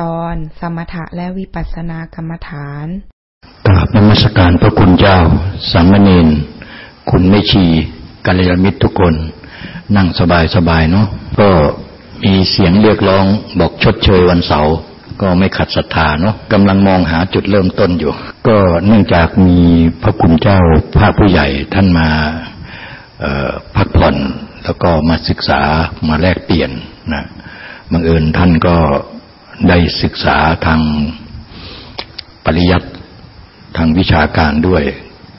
ตอนสมถะและวิปัสสนากรรมฐานกราบนมัสการพระคุณเจ้า สามเณรคุณไม่ชีกัลยาณมิตรทุกคน นั่งสบายสบายเนาะก็มีเสียงเรียกร้องบอกชดเชยวันเสาร์ก็ไม่ขัดศรัทธาเนาะกำลังมองหาจุดเริ่มต้นอยู่ ก็เนื่องจากมีพระคุณเจ้าภาคผู้ใหญ่ท่านมาพักผ่อนแล้วก็มาศึกษามาแลกเปลี่ยนนะบังเอิญท่านก็ ได้ศึกษาทางปริยัติทางวิชาการด้วย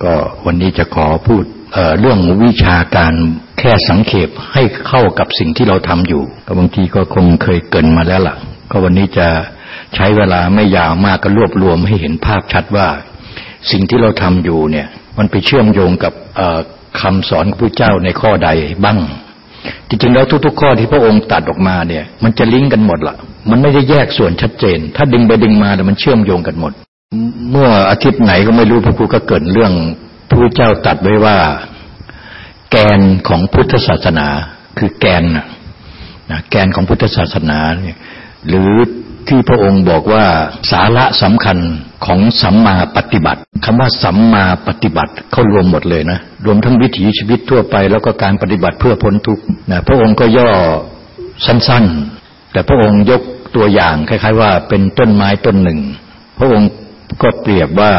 ก็วันนี้จะขอพูดเเรื่องวิชาการแค่สังเขปให้เข้ากับสิ่งที่เราทำอยู่ก็บางทีก็คงเคยเกินมาแล้วล่ะ ก็วันนี้จะใช้เวลาไม่ยาวมากก็รวบรวมให้เห็นภาพชัดว่า สิ่งที่เราทำอยู่เนี่ย มันไปเชื่อมโยงกับคำสอนของพระเจ้าในข้อใดบ้าง จริงๆแล้วทุกๆข้อที่พระองค์ตัดออกมาเนี่ย มันจะลิงก์กันหมดละมันไม่ได้แยกส่วนชัดเจน ถ้าดึงไปดึงมาแต่มันเชื่อมโยงกันหมด เมื่ออาทิตย์ไหนก็ไม่รู้พระครูก็เกิดเรื่องพระเจ้าตัดไว้ว่า แกนของพุทธศาสนา คือแกนนะแกนของพุทธศาสนาเนี่ยหรือ ที่พระองค์บอกว่าสาระสำคัญของสัมมาปฏิบัติคำว่าสัมมาปฏิบัติเขารวมหมดเลยนะ รวมทั้งวิถีชีวิตทั่วไป แล้วก็การปฏิบัติเพื่อพ้นทุกข์นะพระองค์ก็ย่อสั้นๆ แต่พระองค์ยกตัวอย่างคล้าย ๆ ว่าเป็นต้นไม้ต้นหนึ่ง พระองค์ก็เปรียบว่า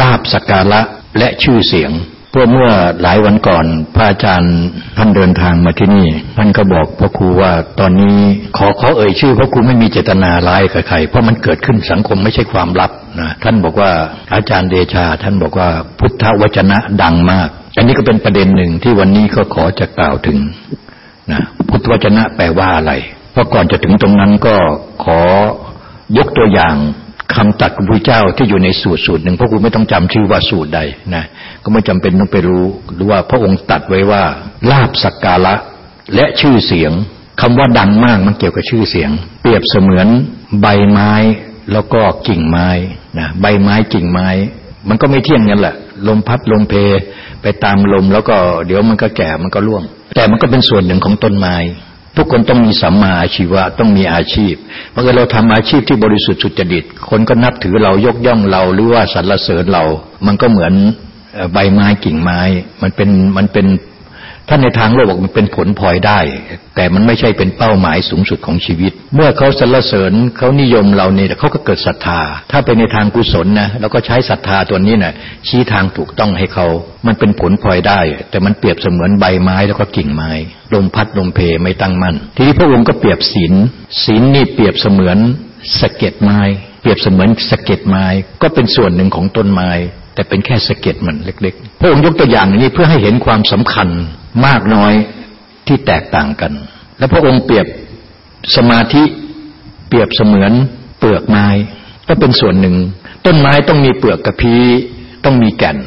ลาบสการะและชื่อเสียง พราะเมื่อหลายวันก่อน พระอาจารย์ท่านเดินทางมาที่นี่ท่านก็บอกพระครูว่าตอนนี้ขอขอเอ่ยชื่อพระครูไม่มีเจตนาร้ายกับใครเพราะมันเกิดขึ้นสังคมไม่ใช่ความลับนะท่านบอกว่าอาจารย์เดชา ท่านบอกว่าพุทธวจนะดังมาก อันนี้ก็เป็นประเด็นหนึ่งที่วันนี้ก็ขอจะกล่าวถึงนะพุทธวจนะแปลว่าอะไรเพราะก่อนจะถึงตรงนั้นก็ขอยกตัวอย่าง คำตัดของพระเจ้าที่อยู่ในสูตรสูตรหนึ่งพระคุณไม่ต้องจำชื่อว่าสูตรใดนะก็ไม่จำเป็นต้องไปรู้หรือว่าพระองค์ตัดไว้ว่าลาบสักการะและชื่อเสียงคำว่าดังมากมันเกี่ยวกับชื่อเสียง เปรียบเสมือนใบไม้แล้วก็กิ่งไม้นะใบไม้กิ่งไม้ มันก็ไม่เที่ยงนั่นแหละลมพัดลมเพ ไปตามลมแล้วก็เดี๋ยวมันก็แก่มันก็ร่วง แต่มันก็เป็นส่วนหนึ่งของต้นไม้ ทุกคนต้องมีสัมมาอาชีวะต้องมีอาชีพเมื่อเราทำอาชีพที่บริสุทธิ์สุจริต คนก็นับถือเรายกย่องเราหรือว่าสรรเสริญเรา มันก็เหมือนใบไม้กิ่งไม้ มันเป็นมันเป็น ท่านในทางโลกบอกมันเป็นผลพลอยได้ แต่มันไม่ใช่เป็นเป้าหมายสูงสุดของชีวิต เมื่อเขาสรรเสริญเขานิยมเราเนี่ยเขาก็เกิดศรัทธา ถ้าเป็นในทางกุศลนะแล้วก็ใช้ศรัทธาตัวนี้นะ่ะชี้ทางถูกต้องให้เขา มันเป็นผลพลอยได้ แต่มันเปรียบเสมือนใบไม้แล้วก็กิ่งไม้ลมพัดลมเพไม่ตั้งมั่นทีนี้พระองค์ก็เปรียบศีลศีลนี่เปรียบเสมือนสะเก็ดไม้ เปรียบเสมือนสะเก็ดไม้ ก็เป็นส่วนหนึ่งของต้นไม้ แต่เป็นแค่สะเก็ดมันเล็ก ๆ พระองค์ยกตัวอย่างนี้เพื่อให้เห็นความสำคัญมากน้อยที่แตกต่างกัน และพระองค์เปรียบสมาธิเปรียบเสมือนเปลือกไม้ก็เป็นส่วนหนึ่ง ต้นไม้ต้องมีเปลือกกระพี้ต้องมีแก่น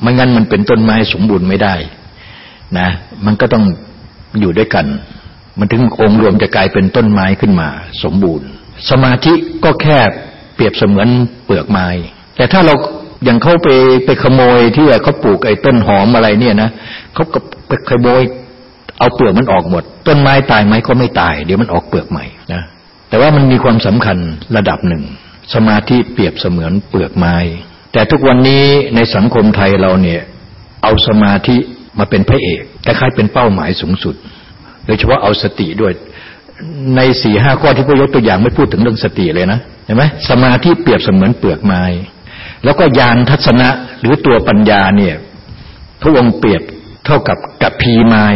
ไม่งั้นมันเป็นต้นไม้สมบูรณ์ไม่ได้นะ มันก็ต้องอยู่ด้วยกัน มันถึงองค์รวมจะกลายเป็นต้นไม้ขึ้นมา สมบูรณ์ สมาธิก็แค่เปรียบเสมือนเปลือกไม้ แต่ถ้าเรา อย่างเขาไปไปขโมยที่เขาปลูกไอ้ต้นหอมอะไรเนี่ยนะเขาก็ไปขโมยเอาเปลือกมันออกหมด ต้นไม้ตายไหมก็ไม่ตาย เดี๋ยวมันออกเปลือกใหม่นะแต่ว่ามันมีความสำคัญระดับหนึ่ง สมาธิเปรียบเสมือนเปลือกไม้ แต่ทุกวันนี้ในสังคมไทยเราเนี่ย เอาสมาธิมาเป็นพระเอกคล้ายๆเป็นเป้าหมายสูงสุด โดยเฉพาะเอาสติด้วย ในสี่ห้าข้อที่พระยกตัวอย่างไม่พูดถึงเรื่องสติเลยนะเห็นไหมสมาธิเปรียบเสมือนเปลือกไม้ แล้วก็ญาณทัศนะหรือตัวปัญญาเนี่ยพระองค์เปรียบเท่ากับกระพี้ไม้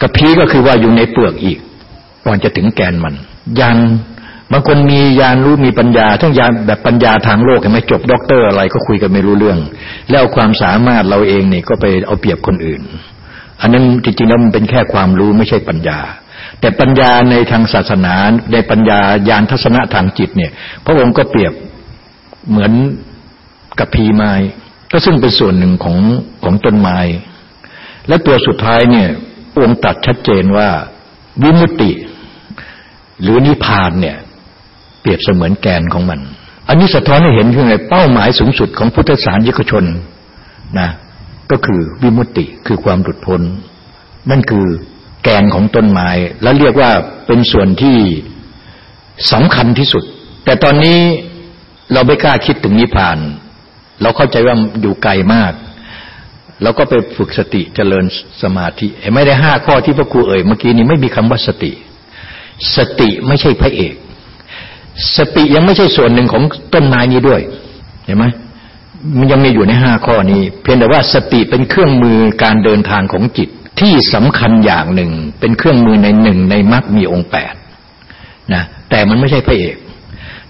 กระพี้ก็คือว่าอยู่ในเปลือกอีก ก่อนจะถึงแกนมัน ญาณบางคนมีญาณรู้มีปัญญาทั้งญาณแบบปัญญาทางโลกเห็นไหมจบด็อกเตอร์อะไรก็คุยกันไม่รู้เรื่อง แล้วความสามารถเราเองเนี่ยก็ไปเอาเปรียบคนอื่น อันนั้นจริงๆแล้วมันเป็นแค่ความรู้ไม่ใช่ปัญญา แต่ปัญญาในทางศาสนาในปัญญายานทัศนะทางจิตเนี่ย พระองค์ก็เปรียบเหมือน กับพีไม้ ก็ซึ่งเป็นส่วนหนึ่งของของต้นไม้ และตัวสุดท้ายเนี่ยองค์ตัดชัดเจนว่าวิมุตติ หรือนิพพานเนี่ย เปรียบเสมือนแกนของมัน อันนี้สะท้อนให้เห็นคือไงเป้าหมายสูงสุดของพุทธศาสนิกชนนะก็คือวิมุตติคือความหลุดพ้น นั่นคือแกนของต้นไม้ และเรียกว่าเป็นส่วนที่สำคัญที่สุด แต่แต่ตอนนี้เราไม่กล้าคิดถึงนิพพาน เราเข้าใจว่าอยู่ไกลมากเราก็ไปฝึกสติเจริญสมาธิเห็นไหมได้ห้าข้อที่พระครูเอ่ยเมื่อกี้นี้ไม่มีคำว่าสติ สติไม่ใช่พระเอก สติยังไม่ใช่ส่วนหนึ่งของต้นไม้นี้ด้วย เห็นไหมมันยังมีอยู่ในห้าข้อนี้ เพียงแต่ว่าสติเป็นเครื่องมือการเดินทางของจิตที่สำคัญอย่างหนึ่ง เป็นเครื่องมือในหนึ่งในมรรคมีองค์แปดนะแต่มันไม่ใช่พระเอก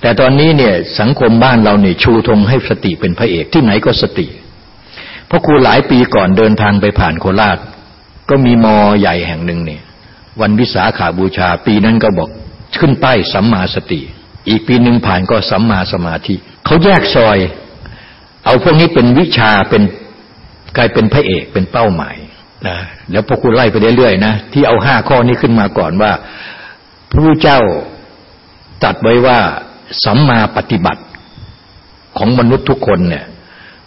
แต่ตอนนี้เนี่ยสังคมบ้านเราเนี่ยชูธงให้สติเป็นพระเอกที่ไหนก็สติพราะครูหลายปีก่อนเดินทางไปผ่านโคราช ก็มีมอใหญ่แห่งหนึ่งเนี่ย วันวิสาขาบูชา ปีนั้นก็บอกขึ้นป้ายสัมมาสติ อีกปีหนึ่งผ่านก็สัมมาสมาธิเขาแยกซอย เอาพวกนี้เป็นวิชาเป็นกลายเป็นพระเอกเป็นเป้าหมายนะแล้วพอคุณไล่ไปเรื่อยๆนะที่เอาห้าข้อนี้ขึ้นมาก่อนว่าพระพุทธเจ้าตัดไว้ว่า สัมมาปฏิบัติของมนุษย์ทุกคนเนี่ย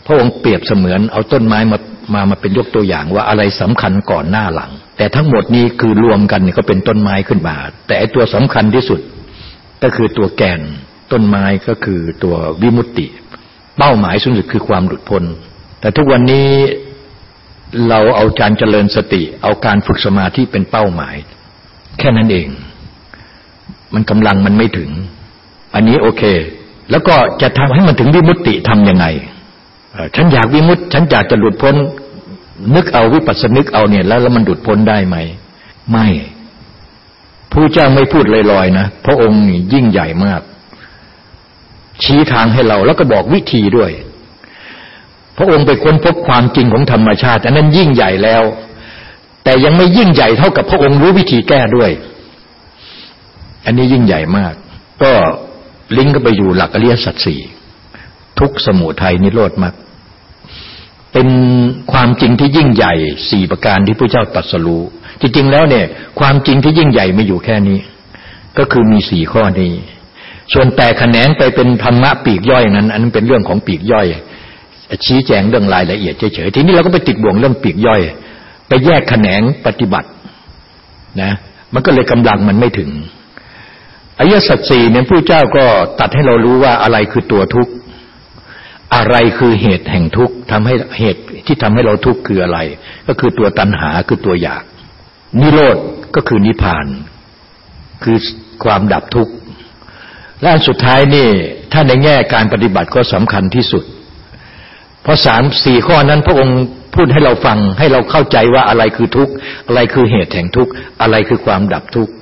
พระองค์เปรียบเสมือนเอาต้นไม้มามามาเป็นยกตัวอย่างว่าอะไรสำคัญก่อนหน้าหลัง แต่ทั้งหมดนี้คือรวมกันก็เป็นต้นไม้ขึ้นมา แต่ตัวสำคัญที่สุดก็คือตัวแกนต้นไม้ก็คือตัววิมุตติ เป้าหมายสุดสุดคือความหลุดพ้น แต่ทุกวันนี้เราเอาการเจริญสติ เอาการฝึกสมาธิเป็นเป้าหมาย แค่นั้นเอง มันกำลังมันไม่ถึง อันนี้โอเค แล้วก็จะทำให้มันถึงวิมุตติทํำยังไงฉันอยากวิมุตต์ฉันอยากจะหลุดพ้น นึกเอาวิปัสสนึกเอาเนี่ยแล้วแล้วมันหลุดพ้นได้ไหม ไม่ผู้เจ้าไม่พูดลอยๆนะพระองค์ยิ่งใหญ่มาก ชี้ทางให้เราแล้วก็บอกวิธีด้วย พระองค์ไปค้นพบความจริงของธรรมชาติอันนั้นยิ่งใหญ่แล้ว แต่ยังไม่ยิ่งใหญ่เท่ากับพระองค์รู้วิธีแก้ด้วย อันนี้ยิ่งใหญ่มาก ก็ ลิงก์ก็ไปอยู่หลักอริยสัจสี่ทุกสมุทัยนิโรธมรรคเป็นความจริงที่ยิ่งใหญ่สี่ประการที่พระเจ้าตรัสรู้จริงๆแล้วเนี่ย ความจริงที่ยิ่งใหญ่ไม่อยู่แค่นี้ ก็คือมีสี่ข้อนี้ ส่วนแต่แขนงไปเป็นธรรมะปีกย่อยนั้น อันนั้นเป็นเรื่องของปีกย่อย ชี้แจงเรื่องรายละเอียดเฉยๆทีนี้เราก็ไปติดบ่วงเรื่องปีกย่อย ไปแยกแขนงปฏิบัติ นะ มันก็เลยกำลังมันไม่ถึง อายสัจสี่เนี่ยผู้เจ้าก็ตัดให้เรารู้ว่าอะไรคือตัวทุกข์อะไรคือเหตุแห่งทุกข์ทำให้เหตุที่ทำให้เราทุกข์คืออะไร ก็คือตัวตัณหาคือตัวอยาก นิโรธก็คือนิพพาน คือความดับทุกข์และอันสุดท้ายนี่ถ้าในแง่การปฏิบัติก็สำคัญที่สุด เพราะสามสี่ข้อนั้นพระองค์พูดให้เราฟังให้เราเข้าใจว่าอะไรคือทุกข์อะไรคือเหตุแห่งทุกข์อะไรคือความดับทุกข์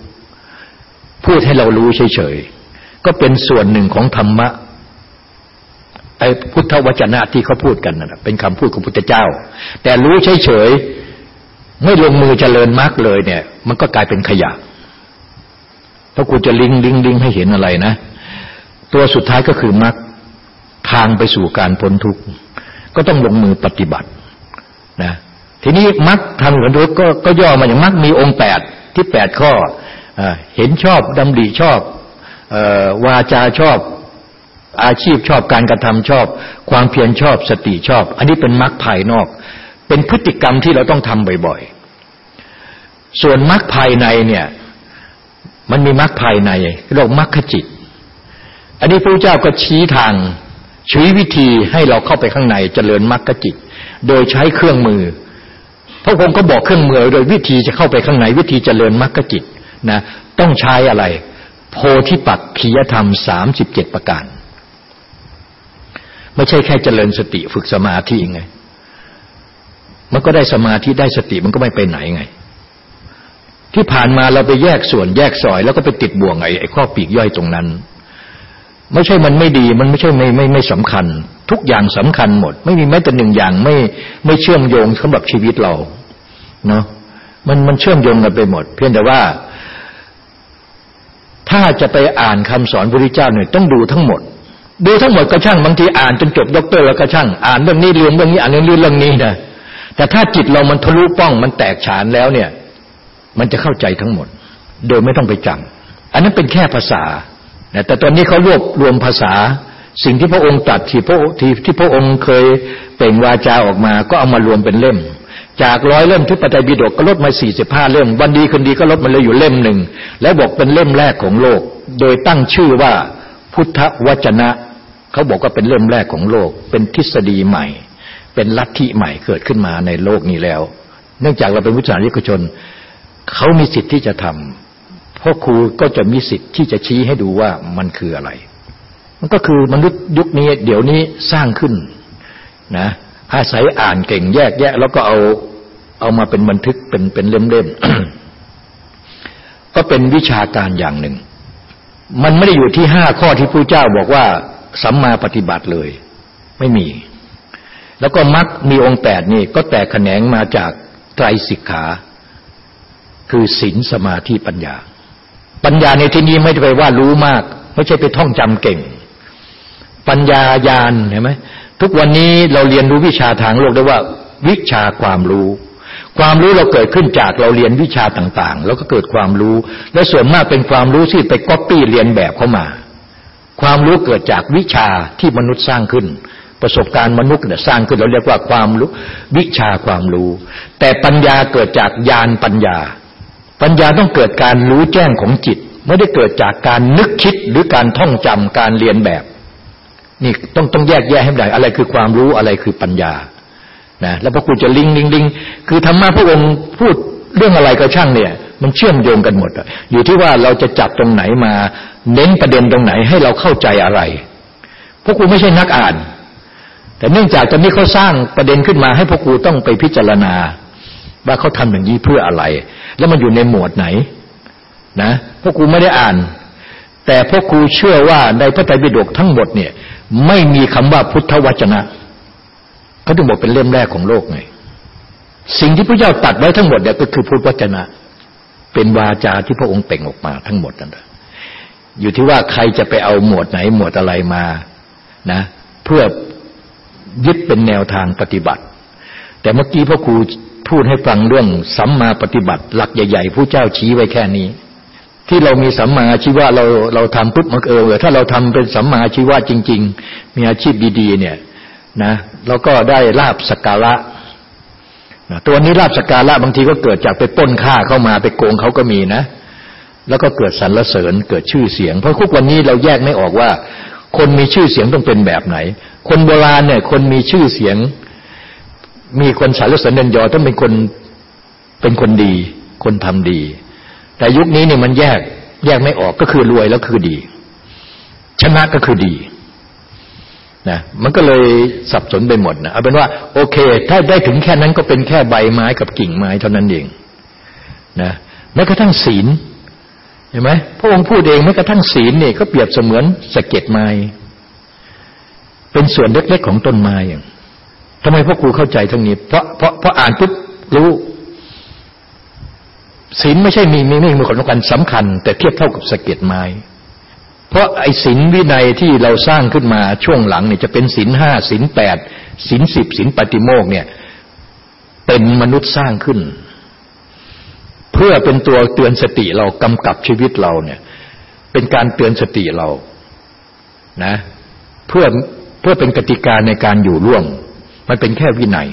พูดให้เรารู้เฉยๆ ก็เป็นส่วนหนึ่งของธรรมะไอ้พุทธวจนะที่เขาพูดกันนะเป็นคำพูดของพุทธเจ้า แต่รู้เฉยๆ ไม่ลงมือเจริญมรรคเลยเนี่ย มันก็กลายเป็นขยะถ้ากูจะลิงลิงลิงให้เห็นอะไรนะ ตัวสุดท้ายก็คือมรรคทางไปสู่การพ้นทุกข์ก็ต้องลงมือปฏิบัตินะทีนี้มรรคทางพ้นทุกข์ก็ก็ย่อมาอย่างมรรคมีองค์แปดที่แปดข้อ เห็นชอบดำริชอบวาจาชอบ อาชีพชอบการกระทำชอบ ความเพียรชอบสติชอบ อันนี้เป็นมรรคภายนอก เป็นพฤติกรรมที่เราต้องทำบ่อยๆ ส่วนมรรคภายในเนี่ยมันมีมรรคภายในเรียกมรรคจิต อันนี้พระเจ้าก็ชี้ทางชี้วิธีให้เราเข้าไปข้างในเจริญมรรคจิต โดยใช้เครื่องมือพระองค์ก็บอกเครื่องมือโดยวิธีจะเข้าไปข้างในวิธีเจริญมรรคจิต นะต้องใช้อะไร โพธิปักขียธรรมสามสิบเจ็ดประการ ไม่ใช่แค่เจริญสติฝึกสมาธิไง มันก็ได้สมาธิได้สติมันก็ไม่ไปไหนไง ที่ผ่านมาเราไปแยกส่วนแยกซอย แล้วก็ไปติดบ่วงไอ้ไอ้ข้อปีกย่อยตรงนั้น ไม่ใช่มันไม่ดีมันไม่ใช่ไม่ไม่ไม่สำคัญ ทุกอย่างสำคัญหมด ไม่มีแม้แต่หนึ่งอย่างไม่ไม่เชื่อมโยงสำหรับชีวิตเราเนาะมันมันเชื่อมโยงกันไปหมด เพียงแต่ว่า ถ้าจะไปอ่านคำสอนพระพุทธเจ้าเนี่ยต้องดูทั้งหมด ดูทั้งหมดก็ช่างบางทีอ่านจนจบด็อกเตอร์แล้วก็ช่าง อ่านเรื่องนี้เรียนเรื่องนี้อ่านเรื่องนี้เรื่องนี้นะแต่ถ้าจิตเรามันทะลุป้องมันแตกฉานแล้วเนี่ย มันจะเข้าใจทั้งหมด โดยไม่ต้องไปจำอันนั้นเป็นแค่ภาษาแต่ตอนนี้เขารวบรวมภาษา สิ่งที่พระองค์ตัดที่พระที่ที่พระองค์เคยเปล่งวาจาออกมา ก็เอามารวมเป็นเล่ม จากร้อยเล่มที่ปฏิบิดกก็ลดมาสี่สิบห้าเล่ม วันดีคืนดีก็ลดมาเลยอยู่เล่มหนึ่ง แล้วบอกเป็นเล่มแรกของโลก โดยตั้งชื่อว่าพุทธวจนะ เขาบอกว่าเป็นเล่มแรกของโลก เป็นทฤษฎีใหม่ เป็นลัทธิใหม่เกิดขึ้นมาในโลกนี้แล้ว เนื่องจากเราเป็นผู้สานิกชน เขามีสิทธิ์ที่จะทำพ่อครูก็จะมีสิทธิ์ที่จะชี้ให้ดูว่ามันคืออะไร มันก็คือมนุษย์ยุคนี้เดี๋ยวนี้สร้างขึ้นนะอาศัยอ่านเก่งแยกแยะ แล้วก็เอา เอามาเป็นบันทึกเป็นเป็นเล่มๆ ก็เป็นวิชาการอย่างหนึ่ง มันไม่ได้อยู่ที่ห้าข้อที่พระเจ้าบอกว่าสัมมาปฏิบัติเลย ไม่มี แล้วก็มักมีองค์แปดนี่ก็แตกแขนงมาจากไตรสิกขา คือศีลสมาธิปัญญา ปัญญาในที่นี้ไม่ได้ไปว่ารู้มาก ไม่ใช่ไปท่องจำเก่ง ปัญญาญาณเห็นไหมทุกวันนี้เราเรียนรู้วิชาทางโลกได้ว่า วิชาความรู้ ความรู้เราเกิดขึ้นจากเราเรียนวิชาต่างๆ แล้วก็เกิดความรู้ และส่วนมากเป็นความรู้ที่ไปก๊อปปี้เรียนแบบเข้ามา ความรู้เกิดจากวิชาที่มนุษย์สร้างขึ้น ประสบการณ์มนุษย์เนี่ยสร้างขึ้นเราเรียกว่าความรู้วิชาความรู้ แต่ปัญญาเกิดจากญาณปัญญา ปัญญาต้องเกิดการรู้แจ้งของจิต ไม่ได้เกิดจากการนึกคิดหรือการท่องจำการเรียนแบบ นี่ต้องต้องแยกแยะให้ได้อะไรคือความรู้อะไรคือปัญญา นะแล้วพระครูจะลิงลิงลิงคือธรรมะพระองค์พูดเรื่องอะไรก็ช่างเนี่ย มันเชื่อมโยงกันหมดอยู่ที่ว่าเราจะจับตรงไหนมา เน้นประเด็นตรงไหนให้เราเข้าใจอะไรพวกครูไม่ใช่นักอ่าน แต่เนื่องจากตอนนี้เขาสร้างประเด็นขึ้นมาให้พวกครูต้องไปพิจารณา ว่าเขาทำอย่างนี้เพื่ออะไร แล้วมันอยู่ในหมวดไหน นะพวกครูไม่ได้อ่าน แต่พวกครูเชื่อว่าในพระไตรปิฎกทั้งหมดเนี่ย ไม่มีคำว่าพุทธวจนะ เขาถึงบอกเป็นเล่มแรกของโลกไง สิ่งที่พระเจ้าตัดไว้ทั้งหมดเนี่ยก็คือพุทธวจนะ เป็นวาจาที่พระองค์เป่งออกมาทั้งหมดนั่นแหละอยู่ที่ว่าใครจะไปเอาหมวดไหนหมวดอะไรมานะ เพื่อยึดเป็นแนวทางปฏิบัติ แต่เมื่อกี้พ่อครูพูดให้ฟังเรื่องสัมมาปฏิบัติ หลักใหญ่ๆผู้เจ้าชี้ไว้แค่นี้ ที่เรามีสัมมาอาชีวะเราเราทำปุ๊บมันเออถ้าเราทำเป็นสัมมาอาชีวะจริง ๆ มีอาชีพดี ๆ เนี่ยนะ เราก็ได้ลาบสกการะตัวนี้ลาบสกการะบางทีก็เกิดจากไปป้นค่าเข้ามาไปโกงเขาก็มีนะ แล้วก็เกิดสรรเสริญเกิดชื่อเสียง เพราะทุกวันนี้เราแยกไม่ออกว่า คนมีชื่อเสียงต้องเป็นแบบไหน คนโบราณเนี่ย คนมีชื่อเสียง มีคนสรรเสริญเดินยอต้องเป็นคนเป็นคนดี คนทำดี แต่ยุคนี้เนี่ยมันแยกแยกไม่ออกก็คือรวยแล้วคือดี ชนะก็คือดี นะมันก็เลยสับสนไปหมดนะเอาเป็นว่า โอเค ถ้าได้ถึงแค่นั้นก็เป็นแค่ใบไม้กับกิ่งไม้เท่านั้นเองนะแม้กระทั่งศีลเห็นไหมพระองค์พูดเองแม้กระทั่งศีลเนี่ยก็เปรียบเสมือนสะเก็ดไม้ เป็นส่วนเล็กๆของต้นไม้อย่างทำไมพ่อครูเข้าใจทั้งนี้ เพราะเพราะเพราะอ่านปุ๊บรู้ศีลไม่ใช่มีมีไม่มีความสำคัญสำคัญแต่เทียบเท่ากับสะเก็ดไม้ เพราะไอ้ศีลวินัยที่เราสร้างขึ้นมาช่วงหลังเนี่ยจะเป็นศีลห้าศีลแปดศีลสิบศีลปฏิโมกเนี่ย เป็นมนุษย์สร้างขึ้น เพื่อเป็นตัวเตือนสติเรากำกับชีวิตเราเนี่ย เป็นการเตือนสติเรานะเพื่อเพื่อเป็นกติกาในการอยู่ร่วม มันเป็นแค่วินัย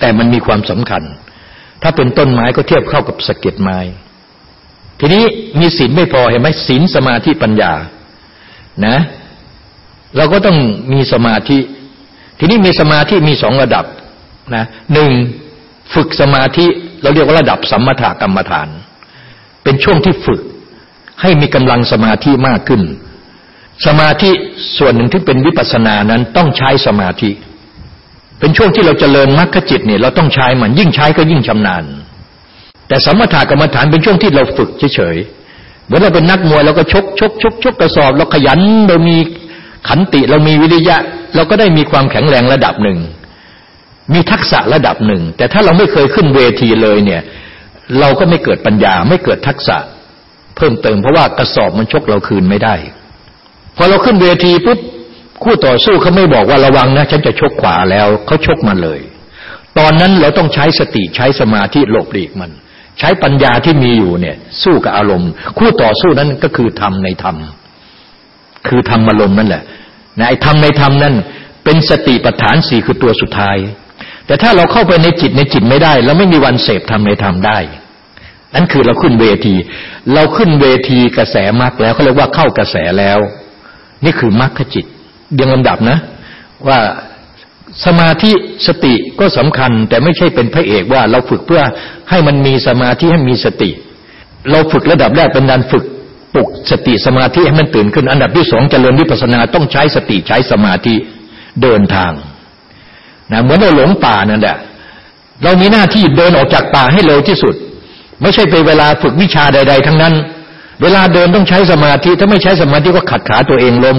แต่มันมีความสำคัญ ถ้าเป็นต้นไม้ก็เทียบเข้ากับสะเก็ดไม้ ทีนี้มีศีลไม่พอเห็นไหมศีลสมาธิปัญญา นะ เราก็ต้องมีสมาธิ ทีนี้มีสมาธิมีสองระดับนะหนึ่งฝึกสมาธิเราเรียกว่าระดับสัมมาทากรรมฐาน เป็นช่วงที่ฝึกให้มีกำลังสมาธิมากขึ้น สมาธิส่วนหนึ่งที่เป็นวิปัสสนานั้นต้องใช้สมาธิ เป็นช่วงที่เราจเจริญมรรคจิตเนี่ยเราต้องใช้มันยิ่งใช้ก็ยิ่งชำนาญ แต่สมถะกรรมฐานเป็นช่วงที่เราฝึกเฉยๆเหมือนเราเป็นนักมวยเราก็ชกชกชกชกกระสอบ เราขยันเรามีขันติเรามีวิริยะ เราก็ได้มีความแข็งแรงระดับหนึ่ง มีทักษะระดับหนึ่ง แต่ถ้าเราไม่เคยขึ้นเวทีเลยเนี่ย เราก็ไม่เกิดปัญญาไม่เกิดทักษะ เพิ่มเติมเพราะว่ากระสอบมันชกเราคืนไม่ได้พอเราขึ้นเวทีปุ๊บคู่ต่อสู้เขาไม่บอกว่าระวังนะ ฉันจะชกขวาแล้วเขาชกมาเลย ตอนนั้นเราต้องใช้สติใช้สมาธิหลบหลีกมัน ใช้ปัญญาที่มีอยู่เนี่ย สู้กับอารมณ์ คู่ต่อสู้นั้นก็คือธรรมในธรรม คือธรรมอารมณ์นั่นแหละในธรรมในธรรมนั้นเป็นสติปัฏฐานสี่คือตัวสุดท้าย แต่ถ้าเราเข้าไปในจิตในจิตไม่ได้ เราไม่มีวันเสพธรรมในธรรมได้นั่นคือเราขึ้นเวที เราขึ้นเวทีกระแสมรรคแล้วเขาเรียกว่าเข้ากระแสแล้ว นี่คือมรรคจิตเดียงลำดับนะ ว่า สมาธิสติก็สำคัญ แต่ไม่ใช่เป็นพระเอกว่า เราฝึกเพื่อให้มันมีสมาธิให้มีสติ เราฝึกระดับแรกเป็นการฝึกปลุกสติสมาธิให้มันตื่นขึ้น อันดับที่สองเจริญวิปัสสนาต้องใช้สติใช้สมาธิเดินทางนะเหมือนเราหลงป่านั่นแหละเรามีหน้าที่เดินออกจากป่าให้เร็วที่สุด ไม่ใช่ไปเวลาฝึกวิชาใด ๆ ทั้งนั้น เวลาเดินต้องใช้สมาธิถ้าไม่ใช้สมาธิก็ขัดขาตัวเองลม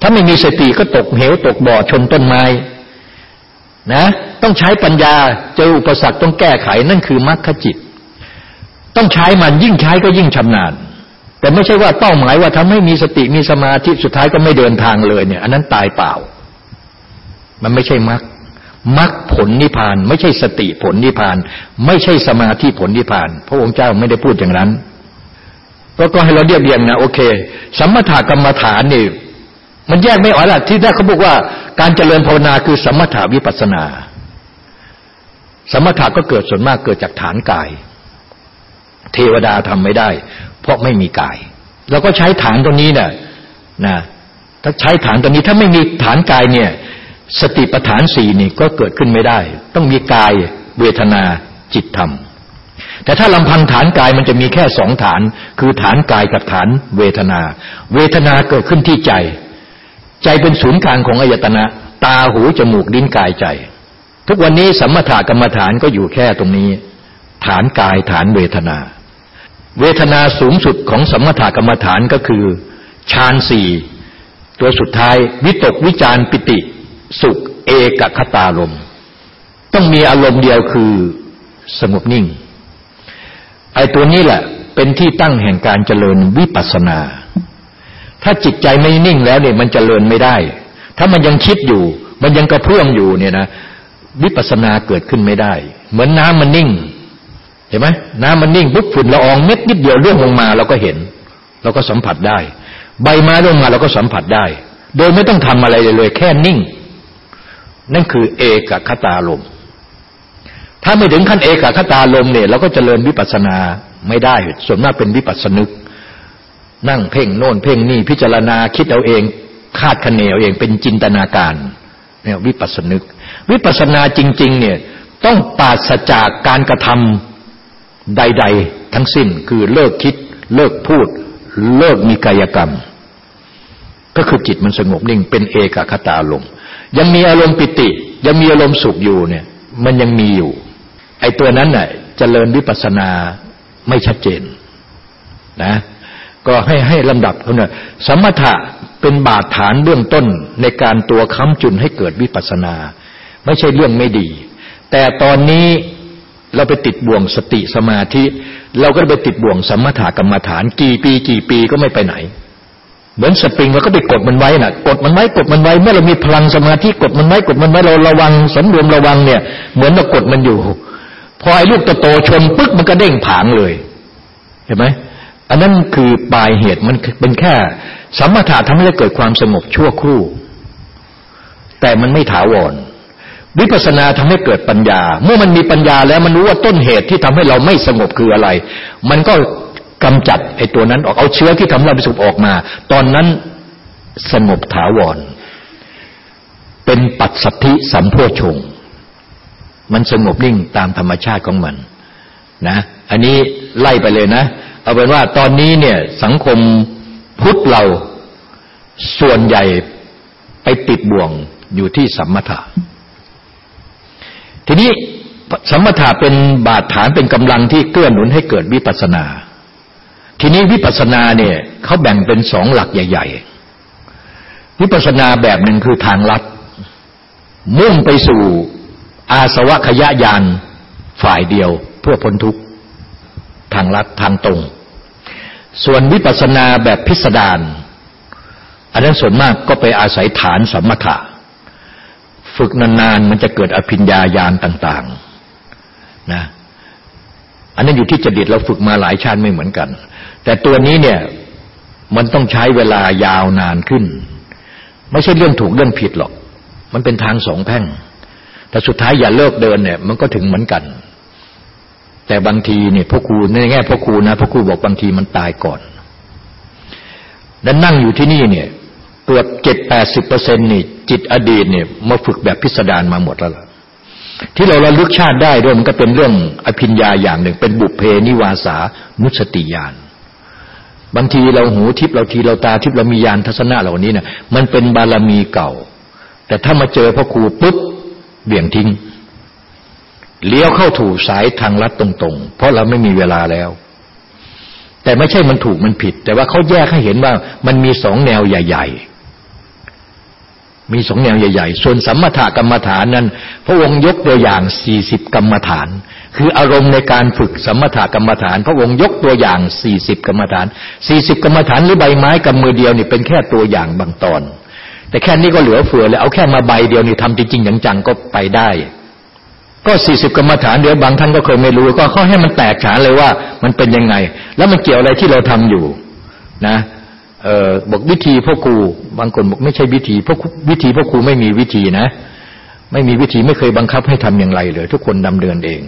ถ้าไม่มีสติก็ตกเหวตกบ่อชนต้นไม้ นะ ต้องใช้ปัญญาเจออุปสรรคต้องแก้ไขนั่นคือมรรคจิต ต้องใช้มันยิ่งใช้ก็ยิ่งชำนาญ แต่ไม่ใช่ว่าเป้าหมายว่าทำให้มีสติมีสมาธิสุดท้ายก็ไม่เดินทางเลยเนี่ย อันนั้นตายเปล่า มันไม่ใช่มรรคมรรคผลนิพพาน ไม่ใช่สติผลนิพพาน ไม่ใช่สมาธิผลนิพพาน พระองค์เจ้าไม่ได้พูดอย่างนั้นก็ให้เราเรียบเรียงนะโอเค สัมมาถกรรมฐานนี่ มันแยกไม่ออกละที่แรกเขาบอกว่า การเจริญภาวนาคือสมถาวิปัสนา สมถะก็เกิดส่วนมากเกิดจากฐานกาย เทวดาทำไม่ได้ เพราะไม่มีกายเราก็ใช้ฐานตรงนี้เนี่ยนะถ้าใช้ฐานตรงนี้ถ้าไม่มีฐานกายเนี่ย สติปัฏฐานสี่นี่ก็เกิดขึ้นไม่ได้ ต้องมีกายเวทนาจิตธรรมแต่ถ้าลำพังฐานกายมันจะมีแค่สองฐาน คือฐานกายกับฐานเวทนา เวทนาเกิดขึ้นที่ใจ ใจเป็นศูนย์กลางของอายตนะ ตาหูจมูกลิ้นกายใจ ทุกวันนี้สัมมาถากรรมฐานก็อยู่แค่ตรงนี้ ฐานกายฐานเวทนา เวทนาสูงสุดของสัมมาถากรรมฐานก็คือฌานสี่ตัวสุดท้าย วิตกวิจารปิติ สุข เอกคตาลมต้องมีอารมณ์เดียวคือสงบนิ่งไอ้ตัวนี้แหละเป็นที่ตั้งแห่งการเจริญวิปัสสนา ถ้าจิตใจไม่นิ่งแล้วเนี่ยมันจเจริญไม่ได้ ถ้ามันยังคิดอยู่ มันยังกระเพื่อมอยู่เนี่ยนะวิปัสสนาเกิดขึ้นไม่ได้ เหมือนน้ำมันนิ่ง เห็นไหมน้ำมันนิ่งปุ๊บฝุ่นละอองเม็ดนิดเดียวเรื่องลงมาเราก็เห็น เราก็สัมผัสได้ ใบไม้ลงมาเราก็สัมผัสได้ โดยไม่ต้องทำอะไรเลย แค่นิ่ง นั่นคือเอกคตาลมถ้าไม่ถึงขั้นเอกคตาลมเนี่ยเราก็เจริญวิปัสสนาไม่ได้ ส่วนมากเป็นวิปัสสนึก นั่งเพ่งโน่นเพ่งนี่พิจารณาคิดเอาเอง คาดคะเนเอาเองเป็นจินตนาการเนี่ยวิปัสสนึก วิปัสสนาจริง ๆ เนี่ยต้องปราศจากการกระทำใด ๆ ทั้งสิ้นคือเลิกคิด เลิกพูด เลิกมีกายกรรม ก็คือจิตมันสงบนิ่ง เป็นเอกคตาลมยังมีอารมณ์ปิติ ยังมีอารมณ์สุขอยู่เนี่ย มันยังมีอยู่ ไอ้ตัวนั้นน่ะเจริญวิปัสสนาไม่ชัดเจนนะ ก็ให้ให้ลำดับเขาเนี่ยสมถะเป็นบาดฐานเบื้องต้นในการตัวค้ำจุนให้เกิดวิปัสนา ไม่ใช่เรื่องไม่ดี แต่ตอนนี้เราไปติดบ่วงสติสมาธิ เราก็ไปติดบ่วงสมถะกรรมฐาน กี่ปี กี่ปีก็ไม่ไปไหน เหมือนสปริงเราก็ไปกดมันไว้น่ะ กดมันไว้กดมันไว้ เมื่อเรามีพลังสมาธิกดมันไว้กดมันไว้เราระวังสำรวมระวังเนี่ย เหมือนเรากดมันอยู่ พอไอ้ลูกโตๆชนปึ๊กมันก็เด้งผางเลย เห็นไหม อันนั้นคือปลายเหตุมันเป็นแค่สัมมาถะทำให้เกิดความสงบชั่วครู่ แต่มันไม่ถาวร วิปัสสนาทำให้เกิดปัญญา เมื่อมันมีปัญญาแล้วมันรู้ว่าต้นเหตุที่ทำให้เราไม่สงบคืออะไร มันก็กำจัดไอ้ตัวนั้นออกเอาเชื้อที่ทำให้เราไปสุขออกมา ตอนนั้นสงบถาวร เป็นปัจสัทธิสัมโพชงมันสงบนิ่งตามธรรมชาติของมัน นะ อันนี้ไล่ไปเลยนะ เอาเป็นว่าตอนนี้เนี่ยสังคมพุทธเราส่วนใหญ่ไปติดบ่วงอยู่ที่สัมมาทาทีนี้สัมมาทาเป็นบาดฐานเป็นกำลังที่เกื้อหนุนให้เกิดวิปัสนา ทีนี้วิปัสนาเนี่ยเขาแบ่งเป็นสองหลักใหญ่ ๆ วิปัสนาแบบหนึ่งคือทางลัด มุ่งไปสู่อาสวะขยะยานฝ่ายเดียวเพื่อพ้นทุกข์ทางลัดทางตรง ส่วนวิปัสสนาแบบพิสดารอันนั้นส่วนมากก็ไปอาศัยฐานสัมมถะ ฝึกนานๆมันจะเกิดอภิญญาญาณต่าง ๆ นะอันนั้นอยู่ที่จดิตเราฝึกมาหลายชาติไม่เหมือนกัน แต่ตัวนี้เนี่ยมันต้องใช้เวลายาวนานขึ้น ไม่ใช่เรื่องถูกเรื่องผิดหรอก มันเป็นทางสองแพ่ง แต่สุดท้ายอย่าเลิกเดินเนี่ย มันก็ถึงเหมือนกัน แต่บางทีเนี่ยพ่อครูในแง่พ่อครูนะพ่อครูบอกบางทีมันตายก่อนแล้วนั่งอยู่ที่นี่เนี่ยเกือบเจ็ดแปดสิบเปอร์เซ็นต์นี่จิตอดีตเนี่ยมาฝึกแบบพิสดารมาหมดแล้วล่ะที่เราระลึกชาติได้ด้วยมันก็เป็นเรื่องอภิญญาอย่างหนึ่ง เป็นบุพเพนิวาสานุสติญาณบางทีเราหูทิพเราทีเราตาทิพเรามียานทัศนะเหล่านี้เนี่ยมันเป็นบารมีเก่า แต่ถ้ามาเจอพ่อครูปุ๊บเบี่ยงทิ้ง เลี้ยวเข้าถูกสายทางลัดตรงๆ เพราะเราไม่มีเวลาแล้ว แต่ไม่ใช่มันถูกมันผิด แต่ว่าเขาแยกให้เห็นว่ามันมีสองแนวใหญ่ ๆ มีสองแนวใหญ่ ๆ ส่วนสัมมาทกรรมฐานนั้น พระองค์ยกตัวอย่างสี่สิบกรรมฐาน คืออารมณ์ในการฝึกสัมมาทกรรมฐาน พระองค์ยกตัวอย่างสี่สิบกรรมฐานสี่สิบกรรมฐานหรือใบไม้กำมือเดียวนี่เป็นแค่ตัวอย่างบางตอน แต่แค่นี้ก็เหลือเฟือเลยเอาแค่มาใบเดียวนี่ทำจริงๆจังๆก็ไปได้ ก็สี่สิบกรรมฐานเดี๋ยวบางท่านก็เคยไม่รู้ ก็เขาให้มันแตกฉานเลยว่ามันเป็นยังไง แล้วมันเกี่ยวอะไรที่เราทำอยู่นะเออบอกวิธีพ่อครูบางคนบอกไม่ใช่วิธีพ่อวิธีพ่อครูไม่มีวิธีนะ ไม่มีวิธีไม่เคยบังคับให้ทำอย่างไรเลย ทุกคนดำเดินเอง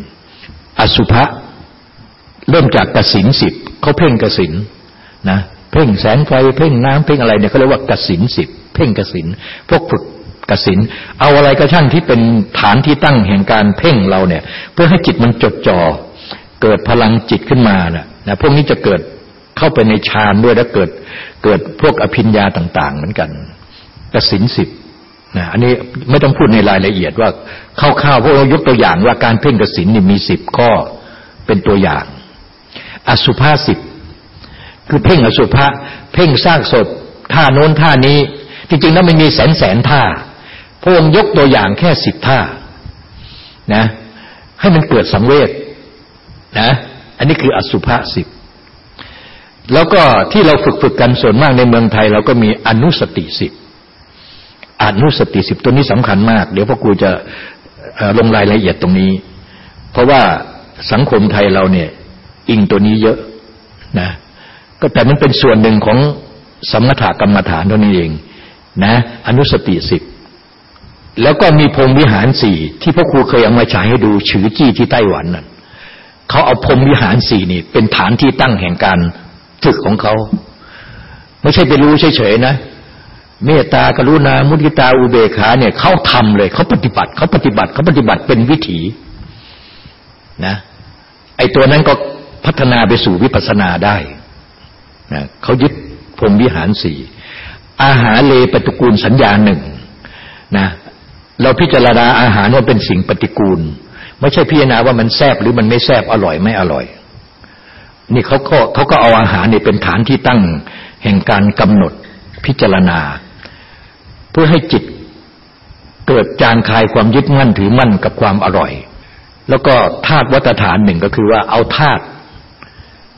อสุภะเริ่มจากกสินสิบเขาเพ่งกสินนะเพ่งแสงไฟเพ่งน้ำเพ่งอะไรเนี่ยเขาเรียกว่ากสินสิบเพ่งกสินพวกฝึก กสินเอาอะไรก็ช่างที่เป็นฐานที่ตั้งแห่งการเพ่งเราเนี่ย เพื่อให้จิตมันจดจอ่อเกิดพลังจิตขึ้นมานะนะพวกนี้จะเกิดเข้าไปในฌานด้วยแล้วเกิดเกิดพวกอภิญญาต่าง ๆ เหมือนกันกสินสิบนะอันนี้ไม่ต้องพูดในรายละเอียดว่าคร่าวๆพวกเรายกตัวอย่างว่าการเพ่งกสินนี่มีสิบข้อเป็นตัวอย่าง อสุภาสิบคือเพ่งอสุภะเพ่งสร้างสดท่าโน้นท่านี้ จริงๆแล้วมันมีแสนแสนท่า พระองค์ยกตัวอย่างแค่สิบท่านะให้มันเกิดสังเวชนะอันนี้คืออสุภะสิบแล้วก็ที่เราฝึกฝึกกันส่วนมากในเมืองไทย เราก็มีอนุสติสิบอนุสติสิบตัวนี้สำคัญมาก เดี๋ยวพ่อครูจะลงรายละเอียดตรงนี้ เพราะว่าสังคมไทยเราเนี่ย อิงตัวนี้เยอะนะก็แต่มันเป็นส่วนหนึ่งของสมถกรรมฐานเท่านี้เอง นะ อนุสติสิบ แล้วก็มีพรมวิหารสี่ที่พ่อครูเคยเอามาฉายให้ดูฉือจี้ที่ไต้หวันนั่นเขาเอาพรมวิหารสี่นี่ เป็นฐานที่ตั้งแห่งการฝึกของเขา ไม่ใช่ไปรู้เฉยๆนะ เมตตากรุณา มุทิตาอุเบกขาเนี่ยเขาทำเลยเขาปฏิบัติเขาปฏิบัติเขาปฏิบัติเป็นวิถีนะไอตัวนั้นก็พัฒนาไปสู่วิปัสสนาได้นะเขายึดพรมวิหารสี่อาหารเลปตุกูลสัญญาหนึ่งนะ เราพิจารณาอาหารว่าเป็นสิ่งปฏิกูล ไม่ใช่พิจารณาว่ามันแซบหรือมันไม่แซบอร่อยไม่อร่อย นี่เขาก็เขาก็เอาอาหารนี่เป็นฐานที่ตั้งแห่งการกำหนดพิจารณา เพื่อให้จิตเกิดจางคลายความยึดมั่นถือมั่นกับความอร่อย แล้วก็ธาตุวัตฐานหนึ่งก็คือว่าเอาธาตุ